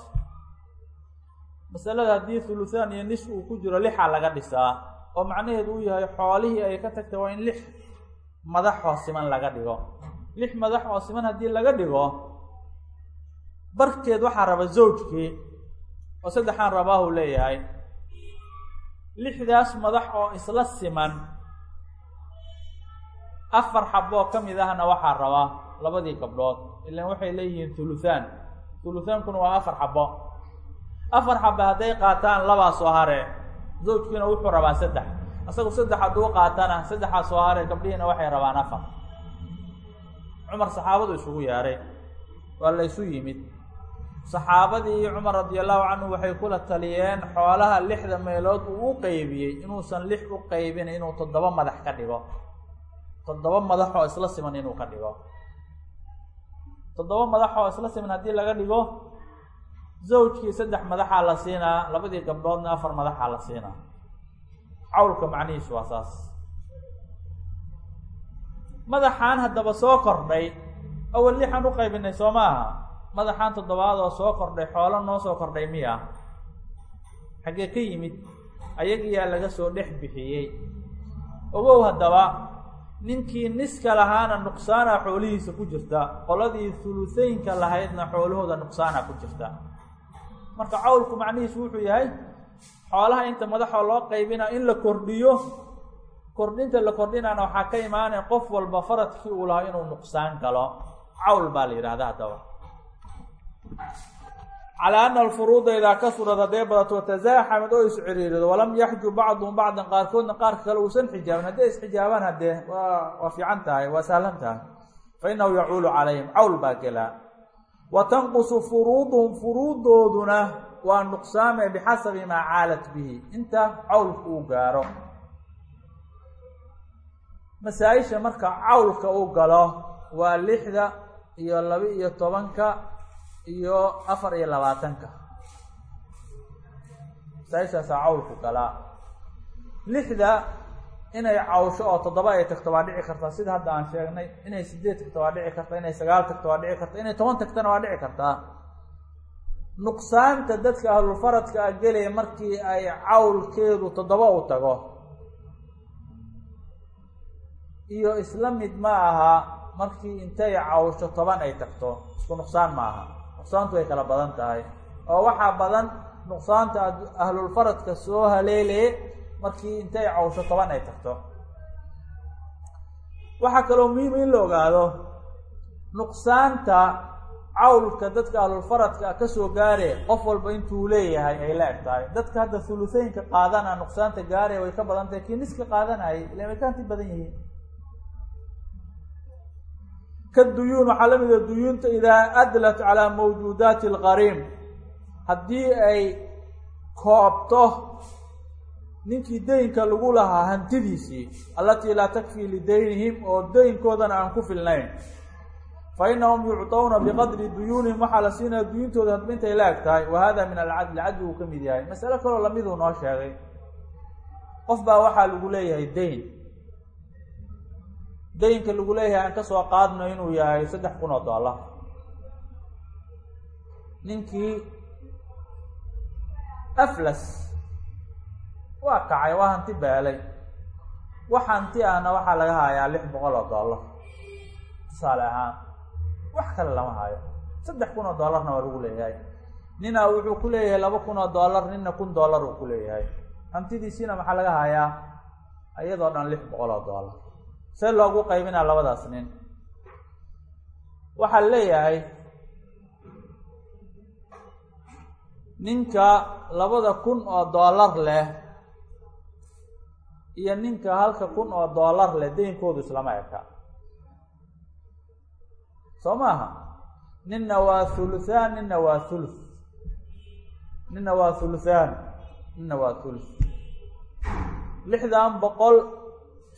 masalada haddii huluthaan iyo nis uu ku jiro lixaa laga dhisaa oo macnaheedu uu yahay xoolihii ay ka tagtay waa in lix madax oo siman laga dhigo. Lix madax oo siman haddii laga dhigo barkeed waxaa raba zawjkii oo saddexaan rabaahu leeyahay. Lixdaas madax oo isla siman afar xaboo ka mid ahna waxaa rabaa labadii gabdhood. Ilaan waxay leeyihiin huluthaan hulutaankuna waa afar xabo afar xabe hadday qaataan labaa soo hare zawjkiina wuxuu rabaa saddex. Asagu saddex hadduu qaatana saddexaa soo hare gabdhihiina waxay rabaan afar. Cumar saxaabadu isugu yeehay waa laysu yimid. Saxaabadii cumar radi allahu canhu waxay kula taliyeen xoolaha lixda meelood uu u qeybiyey inuusan lix u qeybin inuu toddoba madax ka dhigo. Toddoba madax oo isla siman inuu ka dhigo. Toddoba madax oo isla siman haddii laga dhigo zawjkii saddex madaxaa la siinaa labadii gabdhoodna afar madaxaa la siinaa. Cawlka macnihiisu waa saas. Madaxaan haddaba soo kordhay awal lixaan u qaybinay soo maaha. Madaxaan toddobaad oo soo kordhay xoolo noo soo kordhay miya. Xaggee ka yimid ayagiyaa laga soo dhex bixiyey. Ogow haddaba ninkii niska lahaana nuqsaana xoolihiisa ku jirta qoladii huluseynka lahaydna xoolahooda nuqsaana ku jirta marka cawlku macnihiisu wuxuu yahay xoolaha inta madaxoo loo qaybina in la kordhiyo kordhinta la kordhinana waxaa ka imaanaya qof walba faradkii uu lahaa inuu nuqsaan galo. Cawl baa la yidhahda haddaba. Calaa ana alfuruuda idaa kasurad hadday badato tasaaxamad oo isciriirido walam yaxju bacduhum bacdan qaarkoodna qaarka kale uusan xijaabin hadday isxijaabaan haddee waa waa fiican tahay waa sahlan tahay. Fa inahu yacuulu calayhim cawl baa gelaa wa tanqusu furuuduhum furuudooduna waa nuqsaame bixasabi maa caalat bihi. Inta cawlka uu gaaro. Masaa-isha marka cawlka uu galo waa lixda iyo laba iyo tobanka iyo afar iyo labaatanka. Masaa-ishaasaa cawlku galaa. Lixda inay cawsho oo toddoba ay tagto waa dhici kartaa. Sida hadda aan sheegnay inay sideed tagto waa dhici karta inay sagaal tagto waa dhici karta inay toban tagtona waa dhici kartaa. Nuqsaanta dadka ahlulfaradka a gelaya markii ay cawlkeedu toddoba u tago. Iyo isla mid ma aha markii intay cawsho toban ay tagto. Isku nuqsaan ma aha. Nuqsaantu way kala badan tahay. Oo waxaa badan nuqsaanta ahlulfaradka soo haleelee markii intay cawsho toban ay tagto. Waxaa kaloo muhiima in la ogaado nuqsaanta cawlka dadka ahlulfaradka ka soo gaare qof walba intuu leeyahay ay la eg tahay. Dadka hadda huluseynka qaadana nuqsaanta gaaraya way ka badan tahay kii niska qaadanayay ilan way ka hanti badan yihiin. Kaduyuun waxaa la mida duyuunta idaa adlat calaa mawjuudaati alqariim haddii ay koobto ninkii daynka lagu lahaa hantidiisii allatii laa takfii lidaynihim oo daynkoodana aan ku filnayn. Fa inahum yucطawna biqadri duyuunihim waxaa la siinaya duyuuntooda hadba intay la eg tahay. Wa hada min alcadli cadli uu ka mid yahay. Masale kaloo lamiduu noo sheegay. Qof baa waxaa lagu leeyahay dayn daynka lagu leeyahay aan ka soo qaadno inuu yahay saddex kun oo dollar. Ninkii aflas waa kacay waa hanti beelay wax hanti ahna waxaa laga hayaa lix boqol oo dollar. Tusaale ahaan wax kale lama hayo. Saddex kun oo dollarna waa lagu leeyahay. Ninaa wuxuu ku leeyahay laba kun oo dollar nina kun dollar uu ku leeyahay. Hantidiisiina maxaa laga hayaa iyadoo dhan lix boqol oo dollar. See loogu qaybinaa labadaas nin. Waxaa leeyahay ninka labada kun oo dollar leh iyo ninka halka kun oo dollar leh daynkoodu islama eka. Soo maaha ninna waa thuluthaan ninna waa thuluth. Ninna waa thuluthaan ninna waa thuluth. Lixdan boqol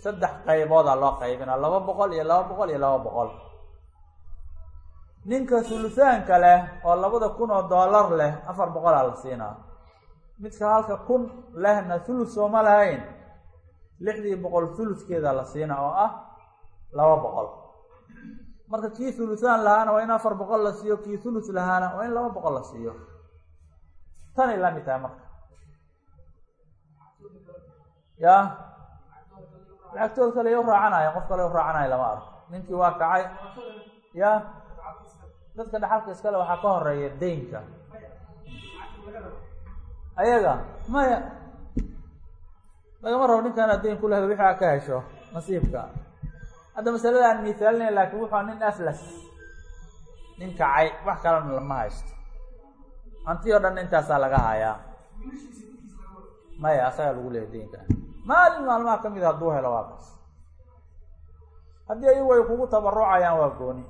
saddex qaybooda loo qaybinaa laba boqol iyo laba boqol iyo laba boqol. Ninka thuluthaanka leh oo labada kun oo dollar leh afar boqolaa la siinaa. Midka halka kun lehna thuluth sooma lahayn lixdii boqol thuluthkeeda la siinaa oo ah laba boqol. Marka kii thuluthaan lahaana waa in afar boqol la siiyo kii thuluth lahaana waa in laba boqol la siiyo. Tanay la mid tahay marka. Ya? Lacagtood kale u raacanaya qof kale u raacanaya lama arko. Ninkii waa kacay. Ya? Dadka dhaxalka iskale waxaa ka horreeya daynka ayaga maya lagama rabo ninkaana dayn ku lehda wixii ka hesho nasiibka. Hadda masalada aan miisaalinay laakiin wuxua nin aflas. Nin kacay wax kalena lama haysto. Hanti oo dhan intaasaa laga hayaa. Maya asagaa lagu leehay daynka maalin maalmaha ka mid a hadduu helo waa kas haddii ayagu ay kugu tabarucayaan waa gooni.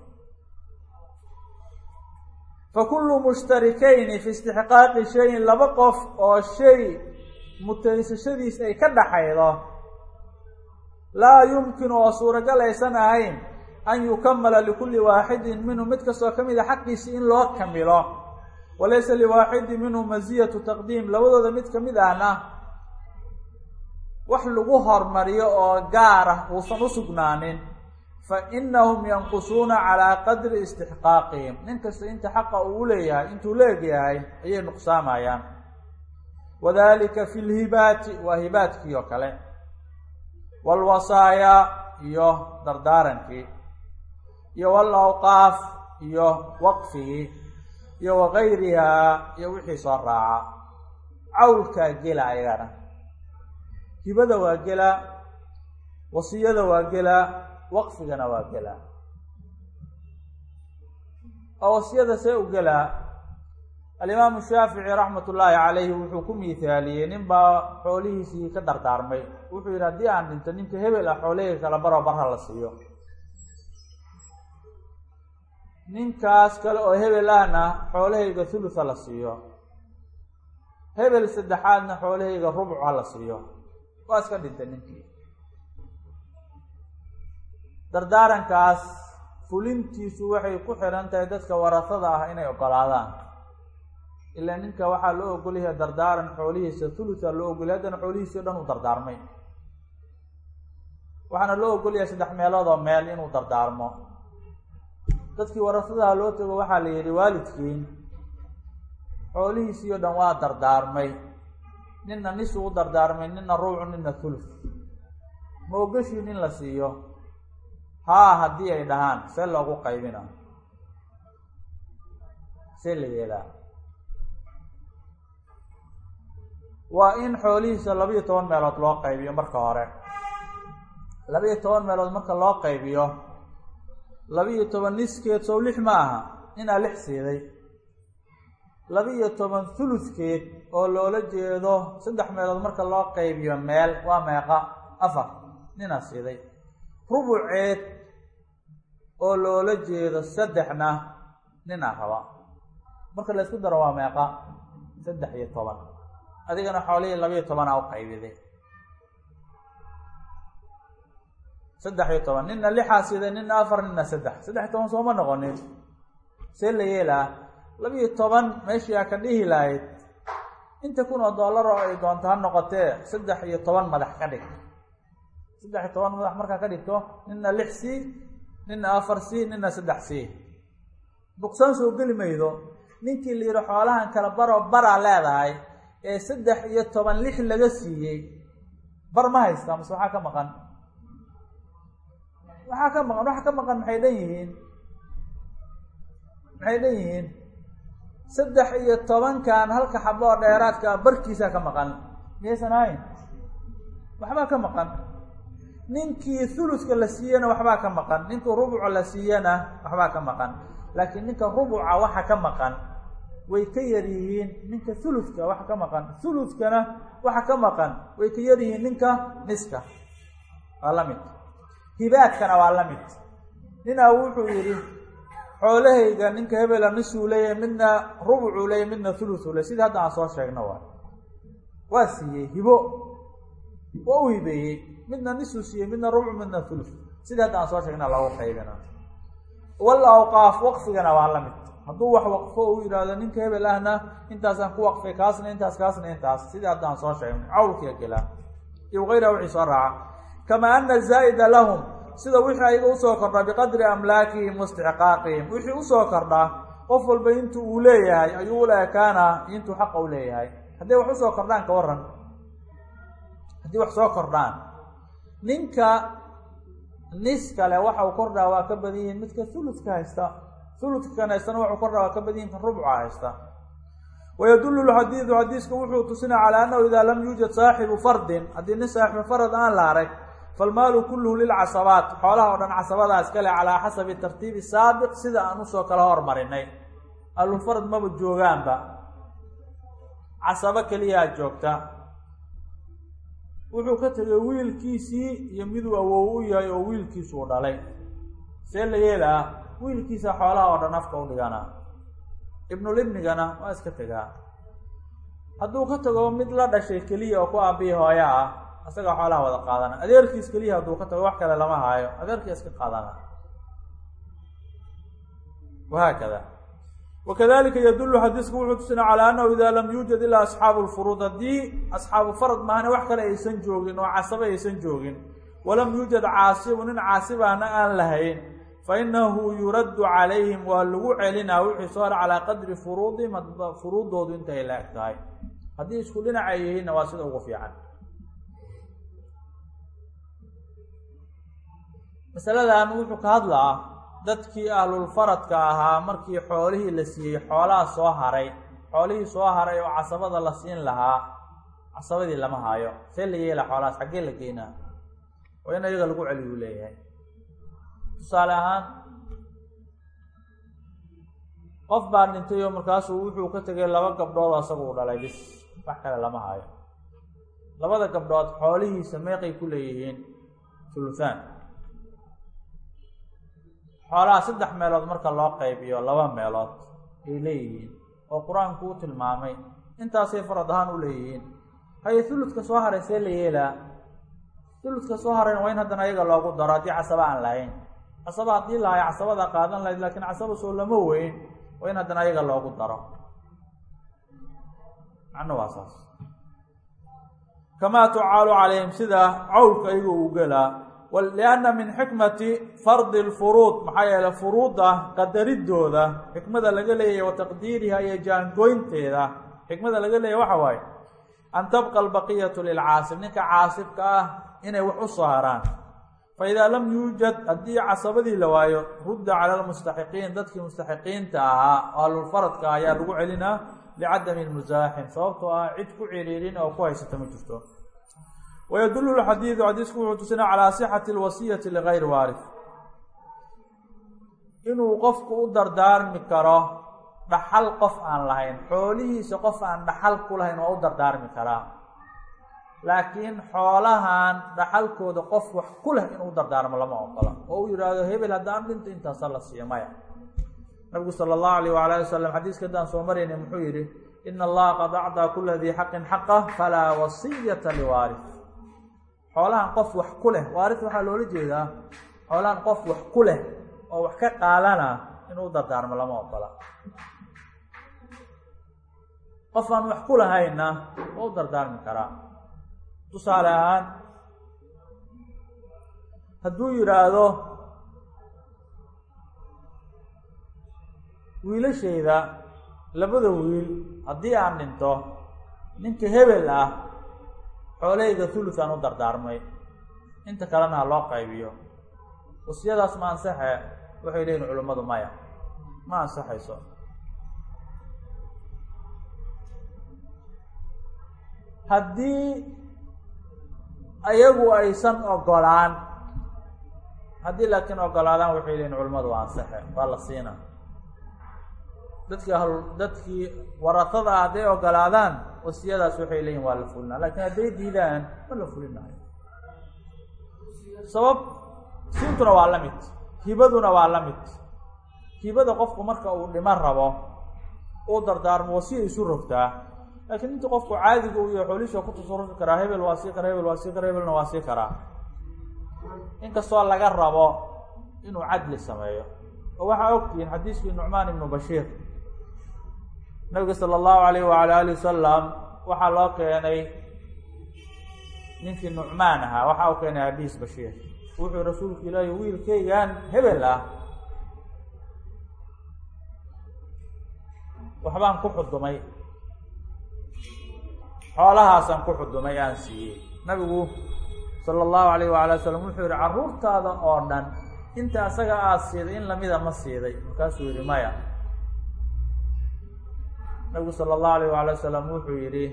Fakulu mushtarikayni fi istixqaaqi shayin laba qof oo shay mutaysashadiis ay ka dhaxaydo laa yumkinu oo suuragal aysan ahayn an yukamala likulli waaxidin minhu mid kastoo ka mid a xaqiisi in loo kamilo walaysa liwaaxidin minhu masiyatu taqdiim labadooda mid ka mid ahna wax lagu hormariyo oo gaar ah uusan u sugnaanin. Fa inahum yanqusuuna calaa qadri istixqaaqihim. Nin kasta inta xaqa uu leeyahay intuu leegyahay ayay nuqsaamayaan wadalika fi lhibaati waa hibaadkii oo kale. Waalwasaaya iyo dardaarankii iyo walawqaaf iyo waqfigii iyo wagayrihaa iyo wixii soo raaca. Cawlkaa gela ayagana. Hibada waa gelaa wasiyada waa gelaa waqfigana waa gelaa oo wasiyada see u gelaa alimaamu shaafici raxmat ullaahi calayhi wuxuu ku miithaaliyey nin baa xoolihiisii ka dardaarmay. Wuxuu yidhi haddii aan dhinto ninka hebel ah xoolahayga kala baroo barha la siiyo. Ninkaas kale oo hebel ahna xoolahayga thulutha la siiyo. Hebel saddexaadna xoolahayga rubc la siiyo. Waa iska dhintay ninkii dardaarankaas fulintiisu waxay ku xihan tahay dadka warasada ah inay ogolaadaan ilaa ninka waxaa loo ogolyahay dardaaran xoolihiisa thulutha loo ogolyahy haddana xoolihiisii o dhan u dardaarmay. Waxaana loo ogolyahay saddex meelood oo meel inuu dardaarmo. Dadkii warasadaha loo tago waxaa la yidhi waalidkiin xoolihiisii o dhan waa dardaarmay. Nina nisu u dardaarmay nina ruucu nina thuluth. Ma ogashii in la siiyo? Haa haddii ay dhahaan see loogu qaybina see la yeelaa waa in xoolihiisa labiiyo toban meelood loo qaybiyo marka hore. Labiiyo toban meelood marka loo qaybiyo labiiyo toban niskeed sow lix ma aha inaa lix siiday labiiyo toban thuluthkeed oo loola jeedo saddex meelood marka loo qaybiyo meel waa meeqa afar ninaa siiday rubuceed oo loola jeedo saddexna ninaa raba. Marka la isku daro waa meeqa saddex iyo toban adigana xoolihii labiiyo tobanaa u qaybiday saddex iyo toban. Nina lixaa siday nina afar nina saddex. Saddex toban sooma noqonin. See la yeelaa labiiyo toban meeshii aa ka dhihi lahayd. Inta kun oo dollar oo ay doonto ha noqotee saddex iyo toban madax ka dhig. Saddex iyo toban madax markaa ka dhigto nina lix c nina afar c nina saddex c nuqsaan soo geli maydo. Ninkii la yidhi xoolahan kala baroo baraa leedahay ee saddex iyo toban lix laga siiyey. Bar ma haystaa mase waxaa ka maqan? Waxaa ka maqan waxa ka maqan maxay dhan yihiin? Maxay dhan yihiin? Saddex iyo tobankan halka xabo oo dheeraadka barkiisaa ka maqan. Miyaysan ahayn? Waxbaa ka maqan. Ninkii thuluska la siiyena waxbaa ka maqan. Ninkii rubuca la siiyena waxbaa ka maqan. Laakiin ninka rubuca waxa ka maqan way ka yar yihiin ninka thuluska waxa ka maqan. Thuluskana waxa ka maqan way ka yar yihiin ninka niska waa la mid. Hibaadkana waa la mid. Ninaa wuxuu yidhi xoolahayga ninka hebela nisuu leeyahay midna rubucuu leeyahy midna thuluthuu leey sidii hadda aan soo sheegno waa. Waa siiyey hibo. Waa u hibeeyey. Midna nisuu siiyey midna rubuc midna thuluth sidii hadda aan soo sheegna lagu qaybina. Wal awqaaf waqfigana waa la mid hadduu wax waqfo uu yidhaahdo ninka hebel ahna intaasaan ku waqfay kaasna intaas kaasna intaas. Sidii hadda aan soo sheegno cawlkiia gelaa. Iyo wayraha wixii soo raaca. Kamaa ana zaa'ida lahum sida wixii ayaga u soo kordhaa biqadri amlaakihim waistixqaaqihim wixii u soo kordhaa qof walba intuu uu leeyahay ayuu ula ekaanaa intuu xaqa u leeyahay. Hadday wax u soo kordhaan ka waran haddii wax soo kordhaan ninka nis kale waxa uu kordhaa waa ka badan yihiin midka thulutka haysta thulutka kan haystana waxuu kordhaa waa ka badan yihiin kan rubca haysta. Wayadulu lxadiidu xadiisku wuxuu tusinaa calaa annahu idaa lam yuujad saaxibu fardin haddii nin saaxibu farad aan la arag falmaalu kulluhu lilcasabaat xoolaha oo dhan casabadaa iskale calaa xasabi tartiibi saabiq sida aan u soo kala hormarinay. Ahlulfarad maba joogaanba. Casabo keliyaa joogta. Wuxuu ka tegay wiilkiisii iyo miduu awow u yahay oo wiilkiisuu dhalay. See la yeelaa wiilkiisa xoolaha oo dhan afka u dhigana. Ibnulibnigana waa iska tegaa hadduu ka tago mid la dhashay keliya oo ku aabihi hooyo ah isaga xoolaha wada qaadana. Adeerkiis keliya hadduu ka tago wax kale lama haayo adeerkii iska qaadana. Wahaakada wakadalika yadulu xadiisku wuxuu tusina calaa annahu ida lam yuujad ilaa asxaabu lfuruud haddii asxaabu farad maahane wax kale aysan joogin oo casabe aysan joogin walam yuujad caasibu nin caasibaana aan lahayn fainahu yuraddu calayhim waa lagu celinaa wixii soo hara calaa qadri furuudihim hadba furuuddoodu intay la eg tahay haddii isku dhinac ay yihiinna waa sida ugu fiican masaladan wuxuu ka hadlaa dadkii ahlulfaradka ahaa markii xoolihii la siiyey xoolaha soo haray xoolihii soo haray oo casabada la siin lahaa casabadii lama haayo see la yeela xoolahaas xaggee la geynaa waa in ayaga lagu celiyu leeyahay tusaale ahaan qof baa dhintay oo markaasuu wuxuu ka tegay laba gabdhood asagu u dhalay bis wax kale lama haayo labada gabdhood xoolihiisa meeqay ku leeyihiin thuluthaan xoolaha saddex meelood marka loo qaybiyo laba meelood ay leeyihiin oo qur'aanku u tilmaamay intaasay farad ahaan u leeyihiin. Haye thuludka soo haray see la yeelaa thuludka soo harayna waa in haddana ayaga loogu daro haddii casaba aan lahayn casaba haddii lahay casabada qaadan lahayd laakiin casaba soo lama weyn waa in haddana ayaga loogu daro. Macno waa saas. Kamaa tucaalu calayhim sida cawlka ayaga uu gelaa lianna min xikmati fardi lfuruud maxaa yeeley furuudda qadaridooda xikmada laga leeyahay wa taqdiiriha iyo jaangoynteeda xikmada laga leeyahy waxa waaye an tabqa albaqiyatu lilcaasib ninka caasibka ah inay wax u soo haraan fa idaa lam yuujad haddii casabadii la waayo rudda cala lmustaxiqiin dadkii mustaxiqiinta ahaa oo ahlulfaradka ayaa lagu celinaa licadami lmusaaxim sababtoo ah cid ku ciriirin oo ku haysata ma jirto. Wydul xadiidu xadiisku wuxuu tusinaa calaa sixati lwasiyati ligayri waarif inuu qofku u dardaarmi karo dhaxal qof aan lahayn xoolihiisa qof aan dhaxal ku lahayn waa u dardaarmi karaa laakiin xoolahan dhaxalkooda qof wax ku leh inuu dardaarmo lama ogola. Oo uu yidhaahdo hebel haddaan dhinto intaasa la siiyo maya. Nabigu sala allahu alayh waala ali wasalam xadiiska haddaan soo maraynay muxuu yidhi ina allaha qad acdaa kula dii xaqin xaqah falaa wasiyata liwaarif xoolahan qof wax ku leh waaris waxaa loola jeedaa xoolahan qof wax ku leh oo wax ka qaadana inuu dardaarmo lama ogola. Qof aan wax ku lahayna waa dardaarmi karaa tusaale ahaan hadduu yidhaahdo wiilashayda labada wiil haddii aan dhinto ninka hebel ah xoolahayga thuluth aan u dardaarmay. Inta kalena ha loo qaybiyo. Wasiyadaas ma ansaxe waxay leeyihiin culimmadu maya. Ma ansaxayso. Haddii ayagu aysan ogolaan haddii laakiin ogolaadaan waxay leeyihiin culimmadu waa ansaxe waa la siina dadkii ahl dadkii waratada ah hadday ogolaadaan wasiyadaas waxay leeyihiin waa la fulinaa. Lakiin hadday diidaan ma la fulinayo sabab siintuna waa la mid hibaduna waa la mid. Hibada qofku marka uu dhiman rabo uu dardaarmo wasiya isu rogtaa laakiin inta qofku caadiga uu yahay xoolihiisa ku tasarufi karaa hebel waa sii kara hebel waa sii kara hebelna waa sii karaa. Inkastoo laga rabo inuu cadli sameeyo. Oo waxaa ogtihiin xadiiskii nucmaan ibnu bashiir. Nabiga sala allahu alayh waala ali wasalam waxaa loo keenay ninkii nucmaan ahaa waxaa u keenay abiis bashiir. Wuxuu rasuulku ilaahi wiilkaygan hebel ah. Waxbaan ku xudumay xoolahaasaan ku xudumay aan siiyey. Nabigu sala allahu alayh waala slam wuxuu yihi carruurtaada oo dhan inta asaga aad siiday in lamida ma siiday markaasuu yihi maya. Nabigu sala allahu alayh waala wasalam wuxuu yidhi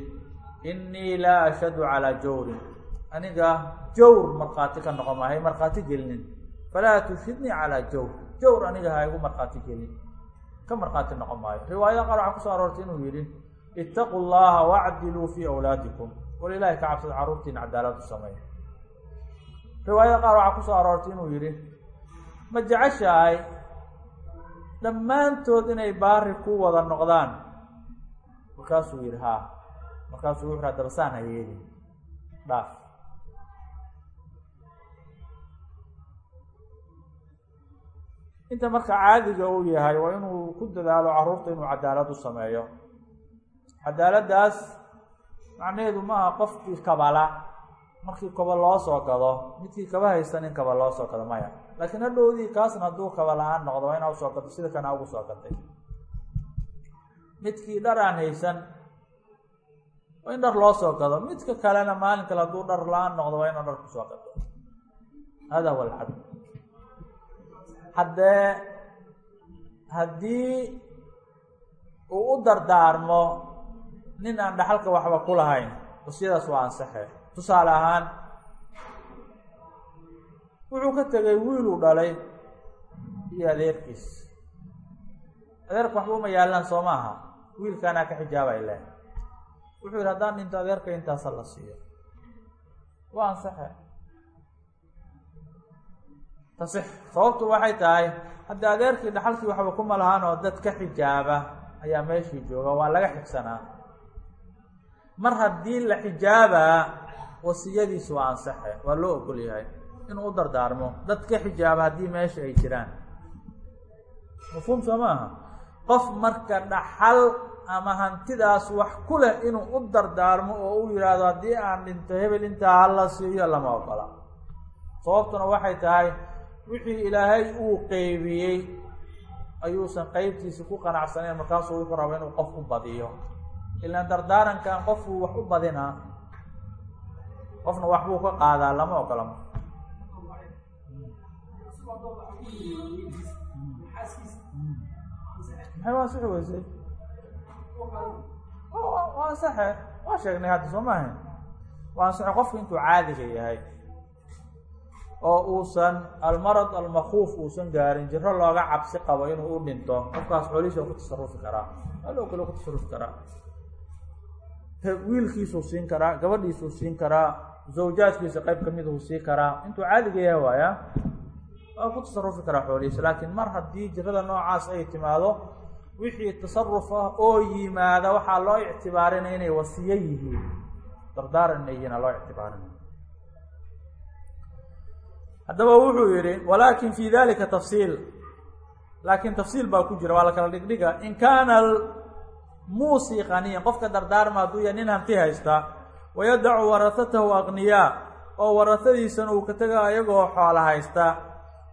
innii laa ashhadu calaa jawrin. Aniga jawr markhaati ka noqon maahay markhaati gelinin. Falaa tushhidnii calaa jawr. Jawr aniga ha igu markhaati gelin. Ka markhaati noqon maayo. Riwaayada qaar waxaa ku soo aroortay inuu yidhi ittaquu llaha wacdiluu fii awlaadikum. Wal ilahay ka cabsada carruurtiina cadaalad u sameeya riwaayada qaar waxaa ku soo aroortay inuu yidhi ma jeceshahay dhammaantood inay baari ku wada noqdaan? Markaasuu yidhi haa. Markaasuu wuxu haa dabasaan ha yeelin dhaaf. Inta marka caadiga uu yahay waa inuu ku dadaalo carruurta inuu cadaalad u sameeyo cadaaladdaas macnaheedu ma aha qofkii kabala. Markii kaba loo soo gado midkii kaba haysan in kaba loo soo gado maya. Laakiin hadhowdii kaasna hadduu kaba la'aan noqdo waa inaa u soo gato sida kana ugu soo gatay midkii dhar aan haysan waa in dhar loo soo gado. Midka kalena maalin kale hadduu dhar la'aan noqdo waa inuu dhar ku soo gato hada huwa alcadl haddee haddii uu u dardaarmo nin aan dhaxalka waxba ku lahayn wasiyadaas waa ansaxe. Tusaale ahaan wuxuu ka tegay wiiluu dhalay iyo adeerkiis. Adeerka waxba uma yaallaan soo maaha. Wiilkaanaa ka xijaabay leh. Wuxuu yidhi haddaan dhinto adeerka intaasa la siiyo. Waa ansaxe. Tasix. Sababtu waxay tahay haddii adeerkii dhaxalkii waxba kuma lahaan oo dad ka xijaaba ayaa meeshii jooga waa laga xigsanaa mar haddii la xijaabaa wasiyadiisu waa ansaxe waa loo ogol yahay inuu u dardaarmo. Dad ka xijaaba haddii meesha ay jiraan. Mafhuum soo maaha qof marka dhaxal ama hantidaas wax ku leh inuu u dardaarmo oo u yidhaahdo haddii aan dhinto hebel intaa hala siiyo lama ogola. Sababtuna waxay tahay wixii ilaahay uu qeybiyey ayuusan qeybtiisi ku qanacsanayn markaasuu wuxuu raba inuu qof u badiyo ilaan dardaarankan qofuu wax u badinaa qofna waxbuu ka qaadaa lama ogola. Waa ansaxe waa sheegnay hadda soo maaha. Waa ansaxe qofku intuu caadiga yahay oo uusan almarad almakuuf uusan gaarin jiro looga cabsi qabo inuu u dhinto qofkaas xoolihiisa ku tasarufi karaa. Aloo kale ku tasarufi karaa wiilkiisuu siin karaa gabadhiisuu siin karaa zawjaadkiisa qayb ka mid uu siin karaa. Intuu caadiga yahay waaya waa ku tasarufi karaa xoolihiisa laakiin mar haddii jirada noocaas ay timaado wixii tasaruf ah oo yimaada waxaa loo ictibaarinaya inay wasiyo yihiin. Dardaaran inay loo ictibaarinay haddaba wuxuu yihi walaakin fi dalika tafsiil. Laakiin tafsiil baa ku jira waa la kala dhigdhiga. In kaana muusi qaniyan qofka dardaarma hadduu yahay nin hanti haysta wayadacu warahatahu aqniyaa oo warahadiisana uu ka tega ayagoo xoola haysta.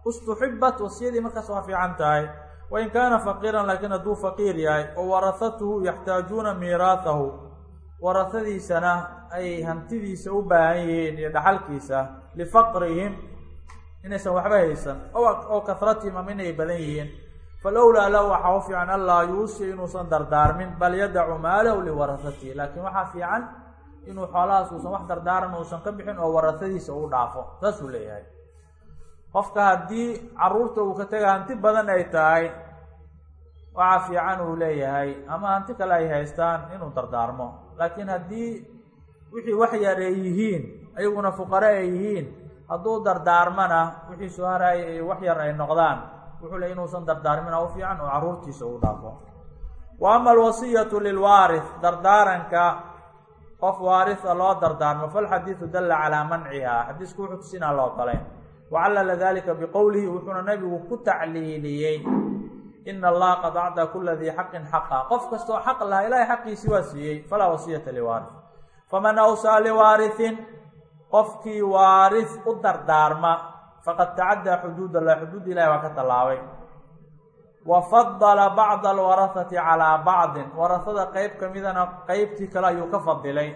Ustuxibat wasiyadii markaas waa fiican tahay. Wain kaana faqiiran laakiin hadduu faqiir yahay. Oo warahatuhu yaxtaajuuna miiraahahu warahadiisana ay hantidiisa u baahan yihiin iyo dhaxalkiisa lifaqrihim inaysan waxba haysan oo kahratihim ama inay badan yihiin falowlaa lahu waxaa u fiican anlaa yuusi inuusan dardaarmin bal yadacu maalahu liwarahatihi laakiin waxaa fiican inuu xoolahaas uusan wax dardaaran uusan ka bixin oo warahadiisa uu dhaafo saasuu leeyahay qofka haddii carruurta uu ka tega hanti badan ay tahay waxaa fiican uu leeyahay ama hanti kale ay haystaan inuu dardaarmo laakiin haddii wixii wax yar ay yihiin ayaguna fuqare ay yihiin hadduu dardaarmana wixii soo haray wax yar ay noqdaan wuxuu le inuusan dardaarmina u fiican oo caruurtiisa uu dhaafo. Wa ama alwasiyatu lilwaarith dardaaranka qof waarisa loo dardaarmo falxadiidu dalla calaa manciha xadiisku wuxuu tusinaa loo galay wacallala dalika biqowlihi wuxuuna nabigu ku tacliiliyey ina allaha qad acdaa kula dii xaqin xaqa. Qof kastoo xaq lahaa ilaahay xaqiisii waa siiyey falaa wasiyata liwaarith faman awsaa liwaarihin qofkii waaris u dardaarma faqad tacaddaa xuduud allah xuduud ilahi waa ka tallaabay. Wa fadala bacda alwarahati calaa bacdin. Warahada qeyb kamidana qeybtii kale ayuu ka fadilay.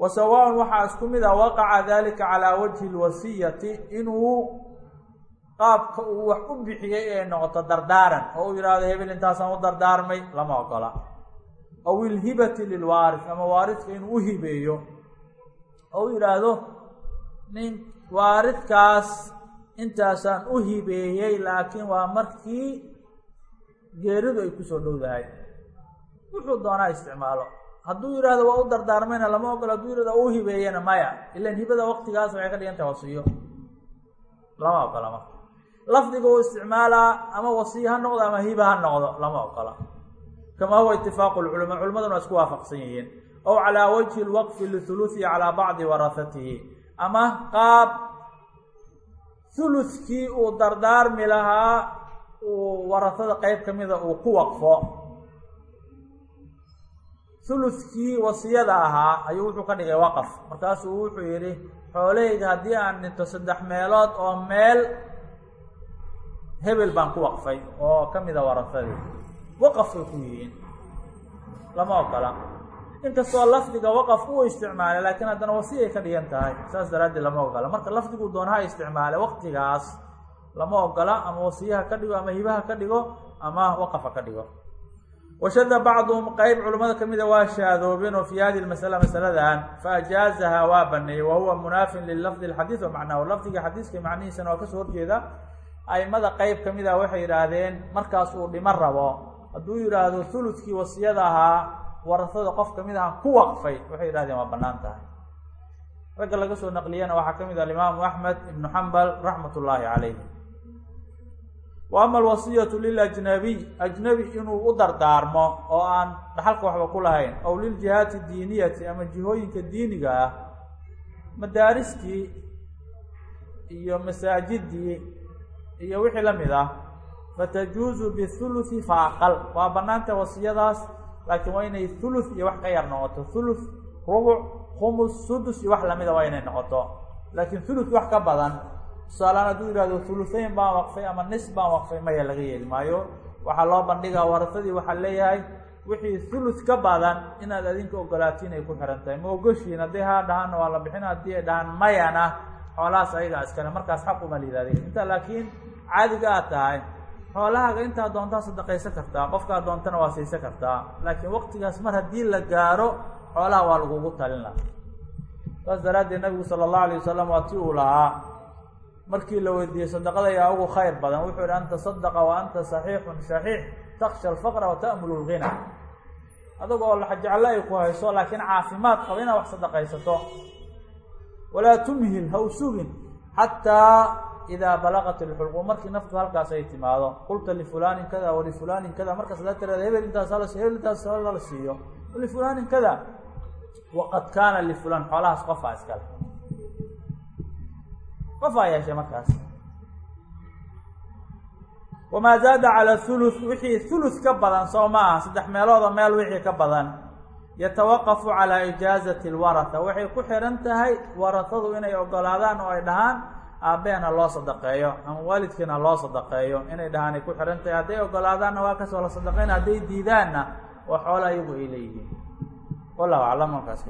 Wa sawaaun waxaa isku mid a waqaca dalika calaa wajhi lwasiyati inuu qaabka uu wax u bixiyey ee noqoto dardaaran oo uu yidhaahdo hebel intaasaan u dardaarmay. Lama ogola. Aw ilhibati lilwaaris ama waariska inuu u hibeeyo. Oo u yidhaahdo nin waaridkaas intaasaan u hibeeyey laakiin waa markii geeridu ay ku soo dhowdahay. Wuxuu doonaa isticmaalo. Hadduu yidhaahdo waa u dardaarmayna lama ogolo hadduu yidhahdo u hibeeyena maya. Ilan hibada waqtigaas waxay ka dhigan tahay wasiyo. Lama ogola marka. Lafdiga uu isticmaalaa ama wasiya ha noqdo ama hiba ha noqdo lama ogola. Kama huwa itifaaqu lculamaa culimaduna waa isku waafaqsan yihiin. Ow calaa wajhi lwaqfi lihuluثihi calaa bacdi warahatihi ama qaab huludkii uu dardaarmi lahaa uu warahada qeyb ka mida uu ku waqfo. Huludkii wasiyada ahaa ayuu wuxuu ka dhigay waqaf markaasuu wuxuu yidhi xoolahayga haddii aan dhinto saddex meelood oo meel hebel baan ku waqfay oo ka mida warahadii waqafay ku yihiin. Lama ogola inkastoo lafdiga waqaf uu isticmaalay laakiin haddana wasiyay ka dhigan tahay. Saas daraaddeed lama ogola marka lafdiguu doonaha isticmaalay waqtigaas lama ogola ama wasiyaha ka dhigo ama hibaha ka dhigo ama waqafa ka dhigo. Washada bacduhum qeyb culimmada kamida waa shaadoobeen oo fi hadi masala masaladan faajaazaha waa baneeyey wa huwa munaafin lilafdi lxadiid wa macnahu lafdiga xadiiska macnihiisana waa ka soo horjeeda. Aimada qeyb kamida waxay yidhaahdeen markaas uu dhimo rabo. Hadduu yidhaahdo huludkii wasiyada ahaa warasada qof ka mid aha ku waqfay waxay yidhahdeen waa bannaan tahay. Ragga laga soo naqliyana waxaa ka mid ah alimaamu axmed ibnu xambal raxmat ullaahi calayh wa ama alwasiyatu lilajnabiy ajnabi inuu u dardaarmo oo aan dhaxalka waxba ku lahayn aw liljihaati diiniyati ama jihooyinka diiniga ah madaaristii iyo masaajidii iyo wixii la mid ah fatajuuzu bihuluthi faaqal. Waa banaanta wasiyadaas laakiin waa inay thuluth iyo wax ka yar noqoto. Thuluth rubuc khumus sudus iyo wax lamida waa inay noqoto. Laakiin thuluth wax ka badan tusaalaan hadduu yihahdo thuluthayn baan waqfay ama nis baan waqfay maya laga yeeli maayo. Waxaa loo bandhigaa warasadii waxaa leeyahay wixii thuluth ka badan inaad adinka ogolaatiin ay ku xihan tahay. Ma ogoshiin hadday haa dhahaanna waa la bixin haddii ay dhahaan mayana xoolahaas ayagaa iskale. Markaas xaq uma lidaada inta laakiin caadiga aad tahay xoolahaaga intaa doontaa sadaqaysan kartaa qofkaa doontana waa saysan kartaa. Laakiin waqtigaas mar haddii la gaaro xoolaha waa lagugu talin laha saas daraaddeed nabigu sala allahu alayh wasalam waa ti uu lahaa. Markii la weydiiyey sadaqada yaa ugu khayr badan wuxuu yihi anta sadaqa wa anta saxiixun shaxiix taksha alfaqra wa ta'mulu lghina adag oo laxajeclo ay ku hayso laakiin caafimaad qaba inaad wax sadaqaysato. Walaa tumhil ha u sugin xataa idaa balaqat ilxulqu markii naftu halkaas ay timaado qulta lifulanin kada walifulanin kada markaas la tiraada hebel intaas hebel intaas hala siiyo walifulanin kada waqad kaana lifulan xoolahaas qofaa iskale qofaa yeeshay markaas wamaa zaada cala thuluth wixii thuluth ka badan soo ma aha saddex meelooda meel wixii ka badan yatawaqafu calaa ijaazati lwaratha waxay ku xihan tahay warahadu inay ogolaadaan oo ay dhahaan aabbeena loo sadaqeeyo ama waalidkiina loo sadaqeeyo. Inay dhahaan ay ku xihan tahay hadday ogolaadaanna waa ka soo la sadaqeyn hadday diidaanna waa xoola iyagu ay leeyihiin. Wallahu aclam halkaas